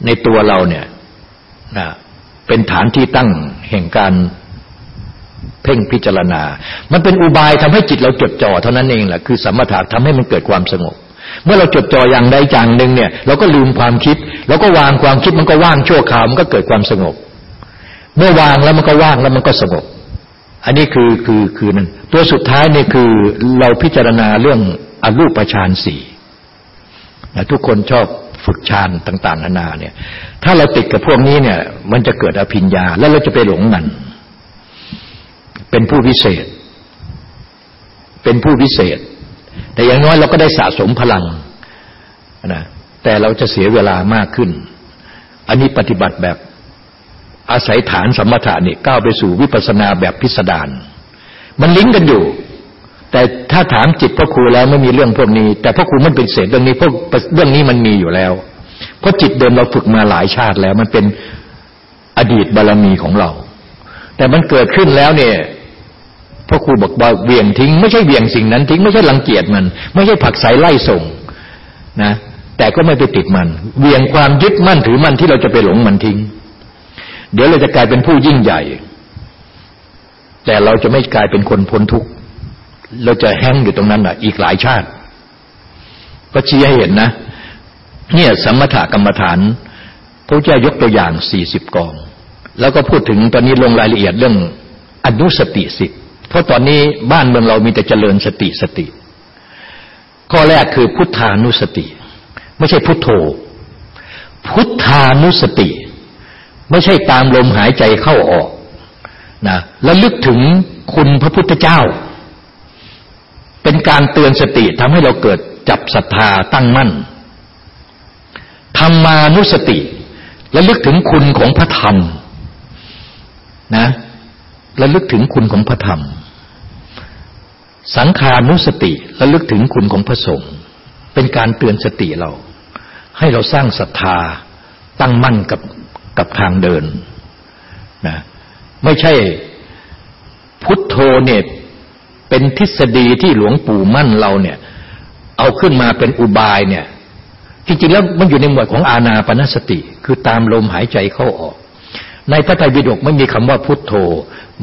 ในตัวเราเนี่ยนะเป็นฐานที่ตั้งแห่งการ เพ่งพิจารณา มันเป็นอุบายทำให้จิตเราจดจ่อเท่านั้นเองแหละคือสมถะทำให้มันเกิดความสงบ เมื่อเราจดจ่ออย่างใดอย่างหนึ่งเนี่ย เราก็ลืมความคิด เราก็วางความคิดมันก็ว่างชั่วคราวมันก็เกิดความสงบ เมื่อวางแล้วมันก็ว่างแล้วมันก็สงบ อันนี้คือคือคือนั่นตัวสุดท้ายนี่คือเราพิจารณาเรื่องอรูปฌานสี่นะทุกคนชอบฝึกฌานต่าง ๆ นานาเนี่ย ถ้าเราติดกับพวกนี้เนี่ย มันจะเกิดอภิญญา แล้วเราจะไปหลงมัน เป็นผู้พิเศษ เป็นผู้พิเศษ แต่อย่างน้อยเราก็ได้สะสมพลังนะแต่เราจะเสียเวลามากขึ้น อันนี้ปฏิบัติแบบอาศัยฐานสมถะนี่ก้าวไปสู่วิปัสสนาแบบพิสดารมันลิงก์กันอยู่ แต่ถ้าถามจิตพ่อครูแล้วไม่มีเรื่องพวกนี้ แต่พ่อครูมันเป็นเศษเรื่องนี้พวกเรื่องนี้มันมีอยู่แล้ว เพราะจิตเดิมเราฝึกมาหลายชาติแล้ว มันเป็นอดีตบารรมีของเรา แต่มันเกิดขึ้นแล้วเนี่ย พราะครูบอกว่าเวียงทิ้ง ไม่ใช่เวียงสิ่งนั้นทิ้งไม่ใช่รังเกียจมัน ไม่ใช่ผักใสไล่ส่งนะ แต่ก็ไม่ไปติดมัน เวียงความยึดมั่นถือมั่นที่เราจะไปหลงมันทิ้ง เดี๋ยวเราจะกลายเป็นผู้ยิ่งใหญ่ แต่เราจะไม่กลายเป็นคนพ้นทุกข์เราจะแห้งอยู่ตรงนั้นอะ อีกหลายชาติ ก็ชี้ให้เห็นนะ เนี่ยสมถกรรมฐานพระเจ้ายกตัวอย่างสี่สิบกอง แล้วก็พูดถึงตอนนี้ลงรายละเอียดเรื่องอนุสติสิบ เพราะตอนนี้บ้านเมืองเรามีแต่เจริญสติสติ ข้อแรกคือพุทธานุสติ ไม่ใช่พุทโธ พุทธานุสติ ไม่ใช่ตามลมหายใจเข้าออกนะแล้วลึกถึงคุณพระพุทธเจ้า เป็นการเตือนสติทำให้เราเกิดจับศรัทธาตั้งมั่นธรรมานุสติและลึกถึงคุณของพระธรรมนะและลึกถึงคุณของพระธรรม สังขานุสติและลึกถึงคุณของพระสงฆ์เป็นการเตือนสติเรา ให้เราสร้างศรัทธาตั้งมั่นกับกับทางเดินนะไม่ใช่พุทโธเนี่ยเป็นทฤษฎีที่หลวงปู่มั่นเราเนี่ย เอาขึ้นมาเป็นอุบายเนี่ยจริงๆแล้วมันอยู่ในหมวดของอาณาปณสติ คือตามลมหายใจเข้าออก ในพระไตรปิฎกไม่มีคำว่าพุทโธ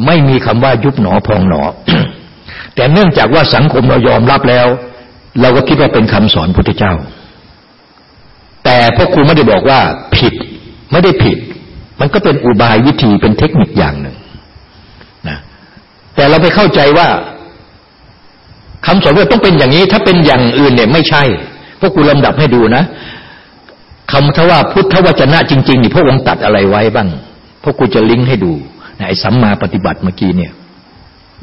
ไม่มีคำว่ายุบหนอพองหนอ แต่เนื่องจากว่าสังคมเรายอมรับแล้ว เราก็คิดว่าเป็นคำสอนพุทธเจ้า แต่พ่อครูไม่ได้บอกว่าผิดไม่ได้ผิด มันก็เป็นอุบายวิธีเป็นเทคนิคอย่างหนึ่งนะแต่เราไปเข้าใจว่าคำสอนว่าต้องเป็นอย่างนี้ ถ้าเป็นอย่างอื่นเนี่ยไม่ใช่พวกกูลำดับให้ดูนะคำทว่าพุทธวจนะจริงๆนี่พระองค์ตัดอะไรไว้บ้างพวกกูจะลิงก์ให้ดูในไอ้สัมมาปฏิบัติเมื่อกี้เนี่ย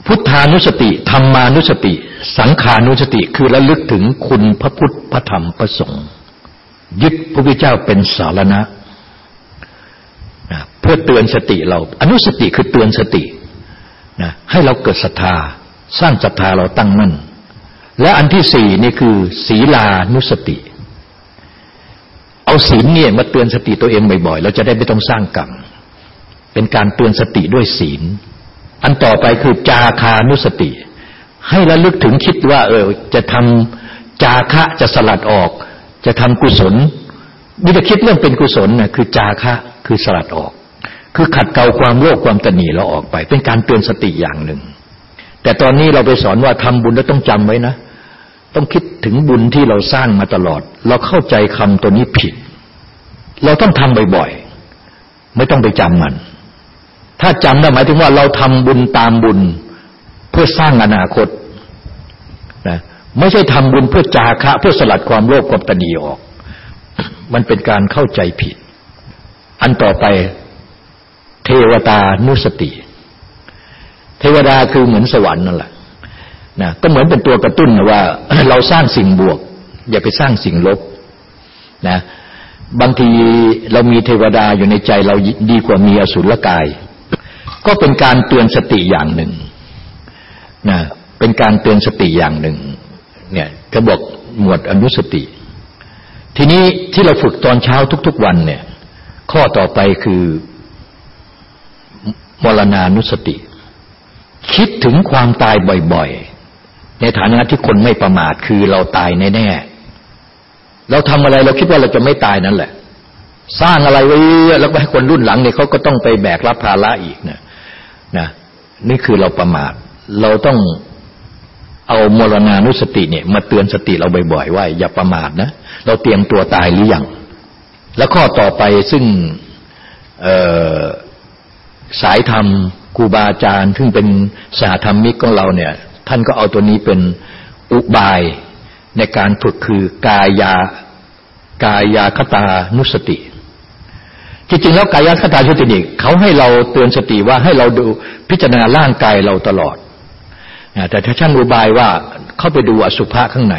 พุทธานุสติธรรมานุสติ สังขานุสติคือระลึกถึงคุณพระพุทธพระธรรมพระสงฆ์ยึดพระพุทธเจ้าเป็นสารณะนะเพื่อเตือนสติเรา อนุสติคือเตือนสตินะให้เราเกิดศรัทธา สร้างศรัทธาเราตั้งมั่น และอันที่สี่นี่คือ ศีลานุสติ เอาศีลเนี่ยมาเตือนสติตัวเองบ่อยๆ เราจะได้ไม่ต้องสร้างกรรมเป็นการเตือนสติด้วยศีล อันต่อไปคือจาคานุสติ ให้ระลึกถึงคิดว่า เออ จะทำจาคะจะสลัดออก จะทำกุศลนี่จะคิดเรื่องเป็นกุศลนะคือจาคะคือสลัดออก คือขัดเกลาความโลภความตนีเราออกไป เป็นการเตือนสติอย่างหนึ่ง แต่ตอนนี้เราไปสอนว่าทำบุญแล้วต้องจำไว้นะ ต้องคิดถึงบุญที่เราสร้างมาตลอด เราเข้าใจคำตัวนี้ผิด เราต้องทำบ่อยๆ ไม่ต้องไปจำมัน ถ้าจำได้หมายถึงว่าเราทำบุญตามบุญ เพื่อสร้างอนาคตนะไม่ใช่ทำบุญเพื่อจาคะ เพื่อสลัดความโลภความตนีออก มันเป็นการเข้าใจผิด อันต่อไปเทวตานุสติ เทวดาคือเหมือนสวรรค์นั่นแหละนะก็เหมือนเป็นตัวกระตุ้นนะว่า เราสร้างสิ่งบวก อย่าไปสร้างสิ่งลบนะบางทีเรามีเทวดาอยู่ในใจเราดีกว่ามีอสุรกาย ก็เป็นการเตือนสติอย่างหนึ่งนะเป็นการเตือนสติอย่างหนึ่งเนี่ยจะบอกหมวดอนุสติ ทีนี้ที่เราฝึกตอนเช้าทุก ๆ วันเนี่ย ข้อต่อไปคือมรณานุสติ คิดถึงความตายบ่อยๆ ในฐานะที่คนไม่ประมาทคือเราตายแน่ๆเราทำอะไรเราคิดว่าเราจะไม่ตายนั่นแหละ สร้างอะไรไว้แล้วก็ให้คนรุ่นหลังเนี่ยเขาก็ต้องไปแบกรับภาระอีกนะ นะนี่คือเราประมาท เราต้องเอามรณานุสติเนี่ยมาเตือนสติเราบ่อยๆว่าอย่าประมาทนะ เราเตรียมตัวตายหรือยัง แล้วข้อต่อไปซึ่งสายธรรมครูบาอาจารย์ ซึ่งเป็นสาธรรมิกของเราเนี่ย ท่านก็เอาตัวนี้เป็นอุบายในการฝึกคือกายากายาคตานุสติ จริงๆแล้วกายาคตานุตินี่เขาให้เราเตือนสติว่าให้เราดูพิจารณาร่างกายเราตลอดแต่ถ้าท่านอุบายว่าเข้าไปดูอสุภะข้างใน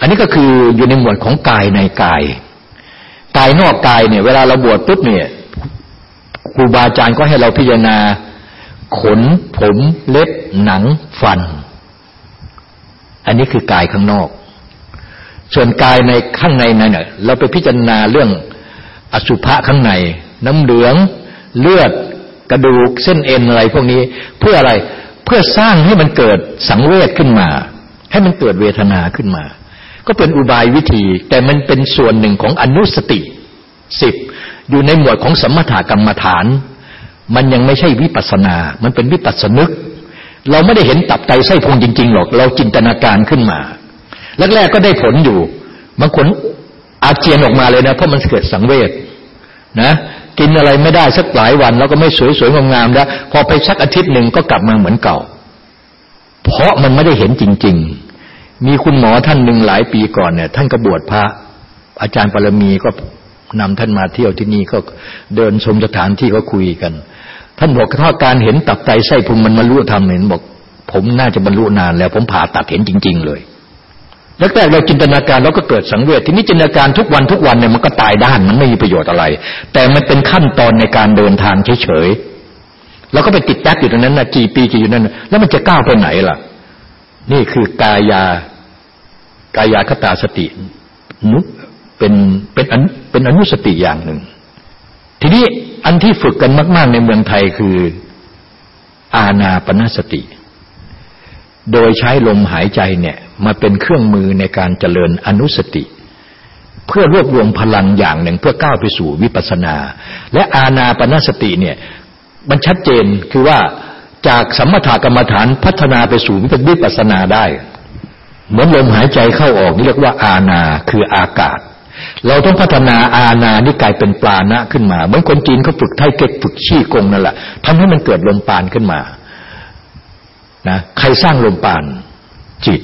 อันนี้ก็คืออยู่ในหมวดของกายในกาย กายนอกกายเนี่ย เวลาเราบวชปุ๊บเนี่ยครูบาอาจารย์ก็ให้เราพิจารณา ขน ผมเล็บหนัง ฟัน อันนี้คือกายข้างนอก ส่วนกายในข้างในนั่นเน่ยเราไปพิจารณาเรื่อง อสุภะข้างใน น้ำเหลือง เลือดกระดูกเส้นเอ็นอะไรพวกนี้ เพื่ออะไรเพื่อสร้างให้มันเกิดสังเวชขึ้นมา ให้มันเกิดเวทนาขึ้นมา ก็เป็นอุบายวิธี แต่มันเป็นส่วนหนึ่งของอนุสติสิบอยู่ในหมวดของสมถกรรมฐาน มันยังไม่ใช่วิปัสนา มันเป็นวิปัสสนึก เราไม่ได้เห็นตับไตไส้พุงจริง ๆ หรอก เราจินตนาการขึ้นมาแรกๆก็ได้ผลอยู่บางคน อาเจียนออกมาเลยนะเพราะมันเกิดสังเวชนะกินอะไรไม่ได้สักหลายวัน แล้วก็ไม่สวยๆงามๆแล้วพอไปสักอาทิตย์หนึ่งก็กลับมาเหมือนเก่า เพราะมันไม่ได้เห็นจริง ๆ มีคุณหมอท่านหนึ่งหลายปีก่อนเนี่ย ท่านก็บวชพระ อาจารย์ปรมีก็นำท่านมาเที่ยวที่นี่ก็เดินชมสถานที่ก็คุยกัน ท่านบอกถ้าการเห็นตับไตไส้พุงมันบรรลุธรรมเห็นบอก ผมน่าจะบรรลุนานแล้ว ผมผ่าตัดเห็นจริง ๆ เลย แรกๆเราจินตนาการเราก็เกิดสังเวชทีนี้จินตนาการทุกวันทุกวันเนี่ยมันก็ตายด้านมันไม่มีประโยชน์อะไร แต่มันเป็นขั้นตอนในการเดินทางเฉยๆเราก็ไปติดแป๊กอยู่ตรงนั้นนะกี่ปีกี่อยู่นั้นแล้วมันจะก้าวไปไหนล่ะ นี่คือกายากายาคตาสตินุเป็นเป็นอันเป็นอนุสติอย่างหนึ่ง ทีนี้อันที่ฝึกกันมาก ๆ ในเมืองไทยคือ อาณาปณสติ โดยใช้ลมหายใจเนี่ยมาเป็นเครื่องมือในการเจริญอนุสติ เพื่อรวบรวมพลังอย่างหนึ่งเพื่อก้าวไปสู่วิปัสนา และอาณาปณสติเนี่ยมันชัดเจนคือว่าจากสมถกรรมฐานพัฒนาไปสู่วิปัสนาได้ เหมือนลมหายใจเข้าออกนี่เรียกว่าอาณาคืออากาศ เราต้องพัฒนาอาณานี่กลายเป็นปลาณะขึ้นมา เหมือนคนจีนเขาฝึกไทเก๊กฝึกชี้กงนั่นแหละทำให้มันเกิดลมปานขึ้นมา นะใครสร้างลมปานจิต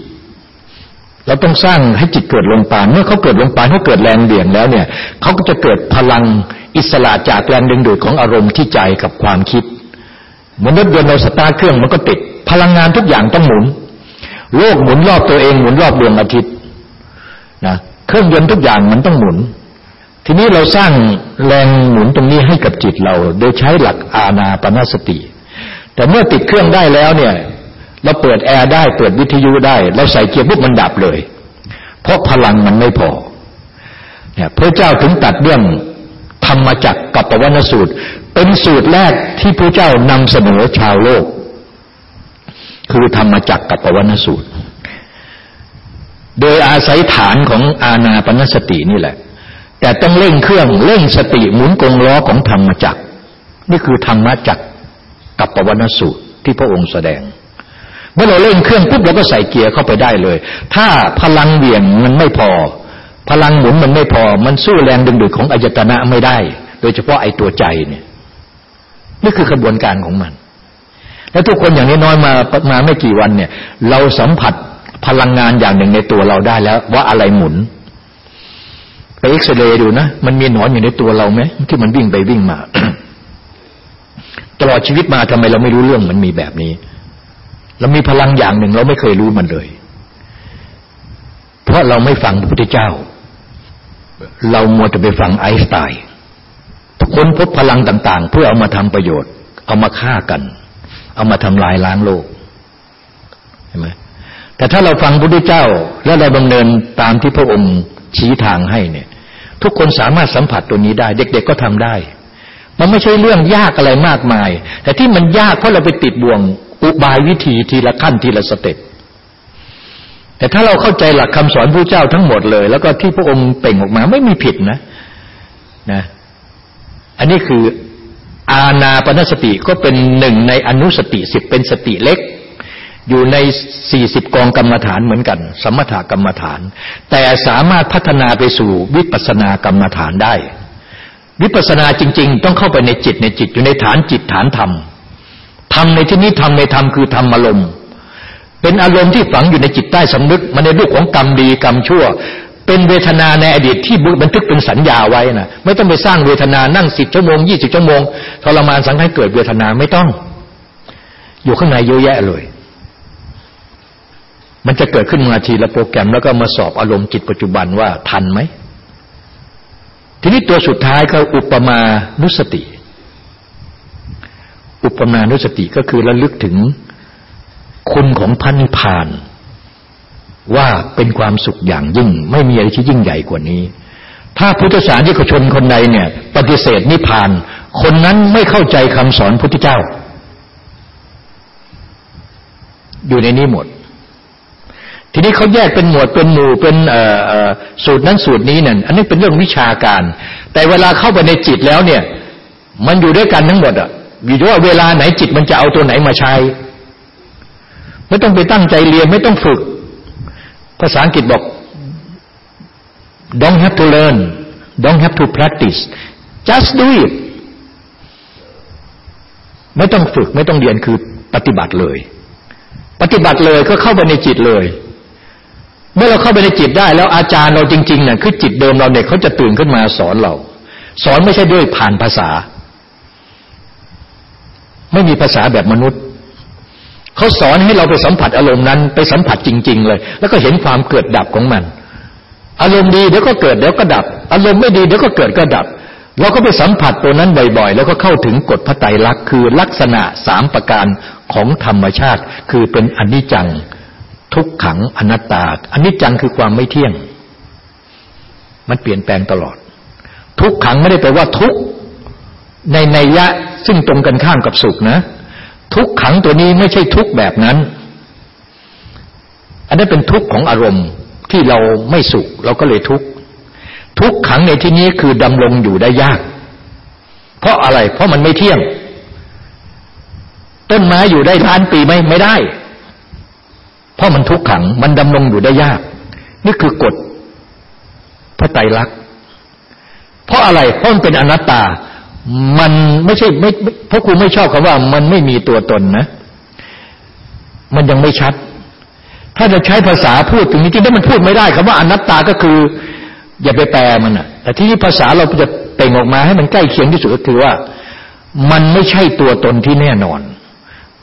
เราต้องสร้างให้จิตเกิดลมปานเมื่อเขาเกิดลมปานเขาเกิดแรงเบี่ยงแล้วเนี่ยเขาก็จะเกิดพลังอิสระจากแรงดึงดูดของอารมณ์ที่ใจกับความคิดเหมือนรถยนต์เราสตาร์เครื่องมันก็ติด พลังงานทุกอย่างต้องหมุน โลกหมุนรอบตัวเองหมุนรอบดวงอาทิตย์นะเครื่องยนต์ทุกอย่างมันต้องหมุน ทีนี้เราสร้างแรงหมุนตรงนี้ให้กับจิตเรา โดยใช้หลักอาณาปณสติ แต่เมื่อติดเครื่องได้แล้วเนี่ย เราเปิดแอร์ได้เปิดวิทยุได้ เราใส่เกียร์ปุ๊บมันดับเลย เพราะพลังมันไม่พอเนี่ยพระเจ้าถึงตัดเรื่องธรรมจักรกับปวนสูตร เป็นสูตรแรกที่พระเจ้านำเสนอชาวโลก คือธรรมจักรกับปวนสูตร โดยอาศัยฐานของอาณาปณสตินี่แหละ แต่ต้องเร่งเครื่องเร่งสติหมุนกงล้อของธรรมจักร นี่คือธรรมจักรกับปวนสูตรที่พระองค์แสดง เมื่อเราเร่งเครื่องปุ๊บเราก็ใส่เกียร์เข้าไปได้เลย ถ้าพลังเหวี่ยงมันไม่พอ พลังหมุนมันไม่พอ มันสู้แรงดึงดูดของอายตนะไม่ได้ โดยเฉพาะไอ้ตัวใจเนี่ยนี่คือกระบวนการของมัน แล้วทุกคนอย่างนี้น้อยมามาไม่กี่วันเนี่ย เราสัมผัสพลังงานอย่างหนึ่งในตัวเราได้แล้ว ว่าอะไรหมุน ไปเอ็กซเรย์ดูนะ มันมีหนอนอยู่ในตัวเราไหมที่มันวิ่งไปวิ่งมา ตลอดชีวิตมาทำไมเราไม่รู้เรื่องมันมีแบบนี้ เรามีพลังอย่างหนึ่งเราไม่เคยรู้มันเลย เพราะเราไม่ฟังพระพุทธเจ้า เรามัวแต่ไปฟังไอน์สไตน์ค้นพบพลังต่าง ๆ เพื่อเอามาทำประโยชน์ เอามาฆ่ากัน เอามาทำลายล้างโลกเห็นไหมแต่ถ้าเราฟังพระพุทธเจ้า แล้วเราดำเนินตามที่พระองค์ชี้ทางให้เนี่ย ทุกคนสามารถสัมผัสตัวนี้ได้ เด็ก ๆก็ทำได้ มันไม่ใช่เรื่องยากอะไรมากมาย แต่ที่มันยากเพราะเราไปติดบ่วง อุบายวิธีทีละขั้นทีละสเต็ปแต่ถ้าเราเข้าใจหลักคำสอนพระเจ้าทั้งหมดเลย แล้วก็ที่พระองค์เป่งออกมาไม่มีผิดนะนะ อันนี้คืออาณาปณสติก็เป็นหนึ่งในอนุสติสิบเป็นสติเล็ก อยู่ในสี่สิบกองกรรมฐานเหมือนกัน สมถกรรมฐาน แต่สามารถพัฒนาไปสู่วิปัสสนากรรมฐานได้ วิปัสสนาจริง ๆ ต้องเข้าไปในจิตในจิตอยู่ในฐานจิตฐานธรรม ธรรมในที่นี้ธรรมในธรรมคือธรรมอารมณ์ เป็นอารมณ์ที่ฝังอยู่ในจิตใต้สำนึกมันในรูปของกรรมดีกรรมชั่ว เป็นเวทนาในอดีตที่บันทึกเป็นสัญญาไว้นะไม่ต้องไปสร้างเวทนานั่งสิบชั่วโมงยี่สิบชั่วโมงทรมานสังขารเกิดเวทนาไม่ต้อง อยู่ข้างในเยอะแยะเลยมันจะเกิดขึ้นมาทีละโปรแกรมแล้วก็มาสอบอารมณ์จิตปัจจุบันว่าทันไหม ทีนี้ตัวสุดท้ายก็อุปมานุสติ อุปมานุสติก็คือระลึกถึงคุณของพันนิพาน ว่าเป็นความสุขอย่างยิ่ง ไม่มีอะไรที่ยิ่งใหญ่กว่านี้ ถ้าพุทธศาสนิกชนคนใดเนี่ย ปฏิเสธนิพาน คนนั้นไม่เข้าใจคำสอนพุทธเจ้า อยู่ในนี้หมด ทีนี้เขาแยกเป็นหมวดเป็นหมู่เป็นสูตรนั้นสูตรนี้นั่นอันนี้เป็นเรื่องวิชาการ แต่เวลาเข้าไปในจิตแล้วเนี่ย มันอยู่ด้วยกันทั้งหมดอะ อยู่ที่ว่าเวลาไหนจิตมันจะเอาตัวไหนมาใช้ ไม่ต้องไปตั้งใจเรียนไม่ต้องฝึก ภาษาอังกฤษบอก don't have to learn don't have to practice just do it ไม่ต้องฝึกไม่ต้องเรียนคือปฏิบัติเลย ปฏิบัติเลยก็เข้าไปในจิตเลย เมื่อเราเข้าไปในจิตได้ แล้วอาจารย์เราจริงๆเนี่ยคือจิตเดิมเราเนี่ยเขาจะตื่นขึ้นมาสอนเรา สอนไม่ใช่ด้วยผ่านภาษา ไม่มีภาษาแบบมนุษย์เขาสอนให้เราไปสัมผัสอารมณ์นั้น ไปสัมผัสจริง ๆ เลย แล้วก็เห็นความเกิดดับของมัน อารมณ์ดีเดี๋ยวก็เกิดเดี๋ยวก็ดับ อารมณ์ไม่ดีเดี๋ยวก็เกิดก็ดับ เราก็ไปสัมผัสตัวนั้นบ่อยๆ แล้วก็เข้าถึงกฎพระไตรลักษณ์คือลักษณะสามประการของธรรมชาติ คือเป็นอนิจจัง ทุกขังอนัตตาอนิจจังคือความไม่เที่ยง มันเปลี่ยนแปลงตลอด ทุกขังไม่ได้แปลว่าทุกในในยะ ซึ่งตรงกันข้ามกับสุขนะ ทุกขังตัวนี้ไม่ใช่ทุกแบบนั้น อันนั้นเป็นทุกข์ของอารมณ์ที่เราไม่สุข เราก็เลยทุกข์ทุกขังในที่นี้คือดำรงอยู่ได้ยาก เพราะอะไร เพราะมันไม่เที่ยง ต้นไม้อยู่ได้ล้านปีไหมไม่ได้ เพราะมันทุกขัง มันดำรงอยู่ได้ยาก นี่คือกฎพระไตรลักษณ์เพราะอะไรเพราะมันเป็นอนัตตา มันไม่ใช่ไม่เพราะคุณไม่ชอบคำว่า มันไม่มีตัวตนนะ มันยังไม่ชัด ถ้าจะใช้ภาษาพูดถึงนี้จริงๆมันพูดไม่ได้คำว่าอนัตตาก็คือ อย่าไปแปลมันอะ แต่ที่ภาษาเราจะเป่งออกมาให้มันใกล้เคียงที่สุดก็คือว่า มันไม่ใช่ตัวตนที่แน่นอน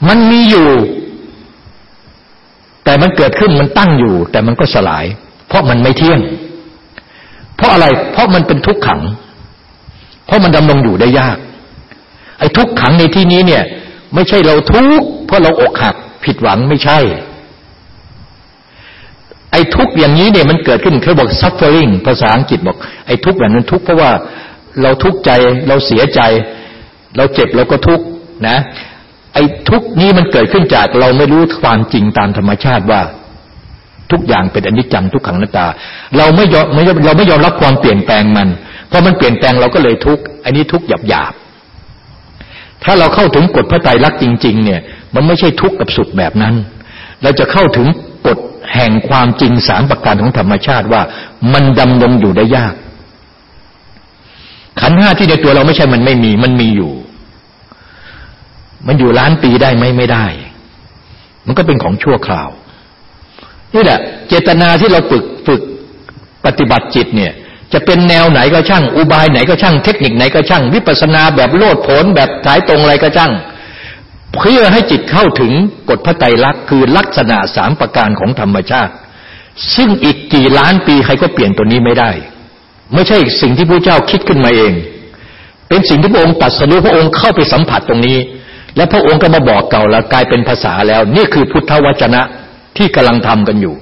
มันมีอยู่ แต่มันเกิดขึ้นมันตั้งอยู่ แต่มันก็สลาย เพราะมันไม่เที่ยง เพราะอะไร เพราะมันเป็นทุกขัง เพราะมันดำรงอยู่ได้ยาก ไอ้ทุกขังในที่นี้เนี่ย ไม่ใช่เราทุกข์เพราะเราอกหัก ผิดหวังไม่ใช่ ไอ้ทุกข์อย่างนี้เนี่ยมันเกิดขึ้นเขาบอก suffering ภาษาอังกฤษบอก ไอ้ทุกข์แบบนั้นทุกข์เพราะว่าเราทุกข์ใจเราเสียใจ เราเจ็บเราก็ทุกข์นะ ไอ้ทุกข์นี้มันเกิดขึ้นจากเราไม่รู้ความจริงตามธรรมชาติว่าทุกอย่างเป็นอนิจจังทุกขังนัตตา เราไม่ยอมเราไม่ยอมรับความเปลี่ยนแปลงมัน พอมันเปลี่ยนแปลงเราก็เลยทุกข์อันนี้ทุกข์หยาบหยาบถ้าเราเข้าถึงกฎพระไตรลักษณ์จริง ๆ เนี่ย มันไม่ใช่ทุกข์กับสุขแบบนั้น เราจะเข้าถึงกฎแห่งความจริงสามประการของธรรมชาติว่ามันดำรงอยู่ได้ยาก ขันห้าที่ในตัวเราไม่ใช่มันไม่มีมันมีอยู่ มันอยู่ล้านปีได้ไหมไม่ได้ มันก็เป็นของชั่วคราวนี่แหละ เจตนาที่เราฝึกฝึกปฏิบัติจิตเนี่ย จะเป็นแนวไหนก็ช่าง อุบายไหนก็ช่างเทคนิคไหนก็ช่าง วิปัสนาแบบโลดโผนแบบสายตรงอะไรก็ช่าง เพื่อให้จิตเข้าถึงกฎพระไตรลักษณ์คือลักษณะสามประการของธรรมชาติ ซึ่งอีกกี่ล้านปีใครก็เปลี่ยนตัวนี้ไม่ได้ ไม่ใช่สิ่งที่พระเจ้าคิดขึ้นมาเอง เป็นสิ่งที่พระองค์ตัดสรู้พระองค์เข้าไปสัมผัสตรงนี้ และพระองค์ก็มาบอกเก่าแล้วกลายเป็นภาษาแล้ว นี่คือพุทธวจนะที่กำลังทำกันอยู่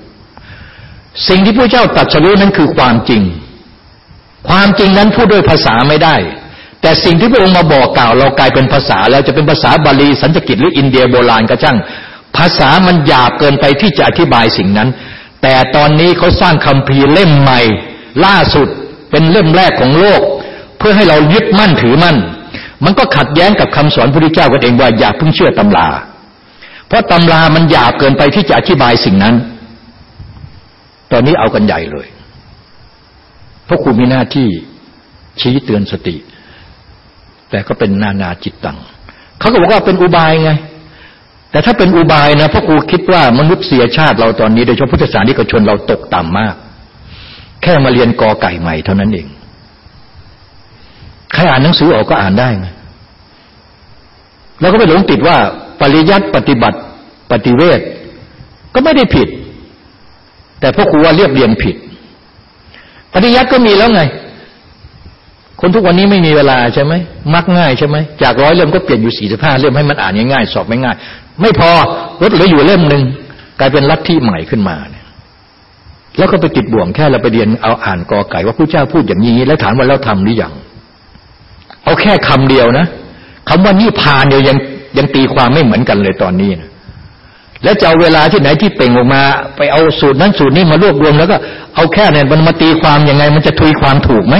สิ่งที่พระเจ้าตรัสรู้นั้นคือความจริง ความจริงนั้นพูดด้วยภาษาไม่ได้ แต่สิ่งที่พระองค์มาบอกกล่าว เรากลายเป็นภาษาแล้วจะเป็นภาษาบาลีสันสกฤตหรืออินเดียโบราณก็ช่าง ภาษามันหยาบเกินไปที่จะอธิบายสิ่งนั้น แต่ตอนนี้เขาสร้างคำพีเล่มใหม่ ล่าสุดเป็นเล่มแรกของโลก เพื่อให้เรายึดมั่นถือมั่น มันก็ขัดแย้งกับคำสอนพระพุทธเจ้ากันเองว่าอย่าเพิ่งเชื่อตำรา เพราะตำรามันหยาบเกินไปที่จะอธิบายสิ่งนั้น ตอนนี้เอากันใหญ่เลย พราะครูมีหน้าที่ชี้เตือนสติ แต่ก็เป็นนานาจิตตังเขาก็บอกว่าเป็นอุบายไง แต่ถ้าเป็นอุบายนะพ่อครูคิดว่ามนุษยชาติเราตอนนี้โดยเฉพาะพุทธศาสนิกชนเราตกต่ำมาก แค่มาเรียนกอไก่ใหม่เท่านั้นเองใครอ่านหนังสือออกก็อ่านได้ไงแล้วก็ไปหลงติดว่าปริยัติปฏิบัติปฏิเวทก็ไม่ได้ผิด แต่พวกครูว่าเรียบเรียงผิด ปฏิยัติก็มีแล้วไง คนทุกวันนี้ไม่มีเวลาใช่ไหมมักง่ายใช่ไหมจากร้อยเล่มก็เปลี่ยนอยู่สี่สิบห้าเล่มให้มันอ่านง่ายๆสอบไม่ง่าย ไม่พอลดเหลืออยู่เล่มหนึ่งกลายเป็นลัทธิใหม่ขึ้นมาเนี่ยแล้วก็ไปติดบ่วงแค่เราไปเรียนเอาอ่านกอไก่ว่าผู้เจ้าพูดอย่างนี้ แล้วถามว่าเราทำหรือยังเอาแค่คำเดียวนะคำว่านิพานเดียวยังยังตีความไม่เหมือนกันเลยตอนนี้นะ แล้วจะเอาเวลาที่ไหนที่เป่งออกมา ไปเอาสูตรนั้นสูตรนี้มารวบรวมแล้วก็เอาแค่เนี่ยมันมาตีความยังไง มันจะทุยความถูกไหม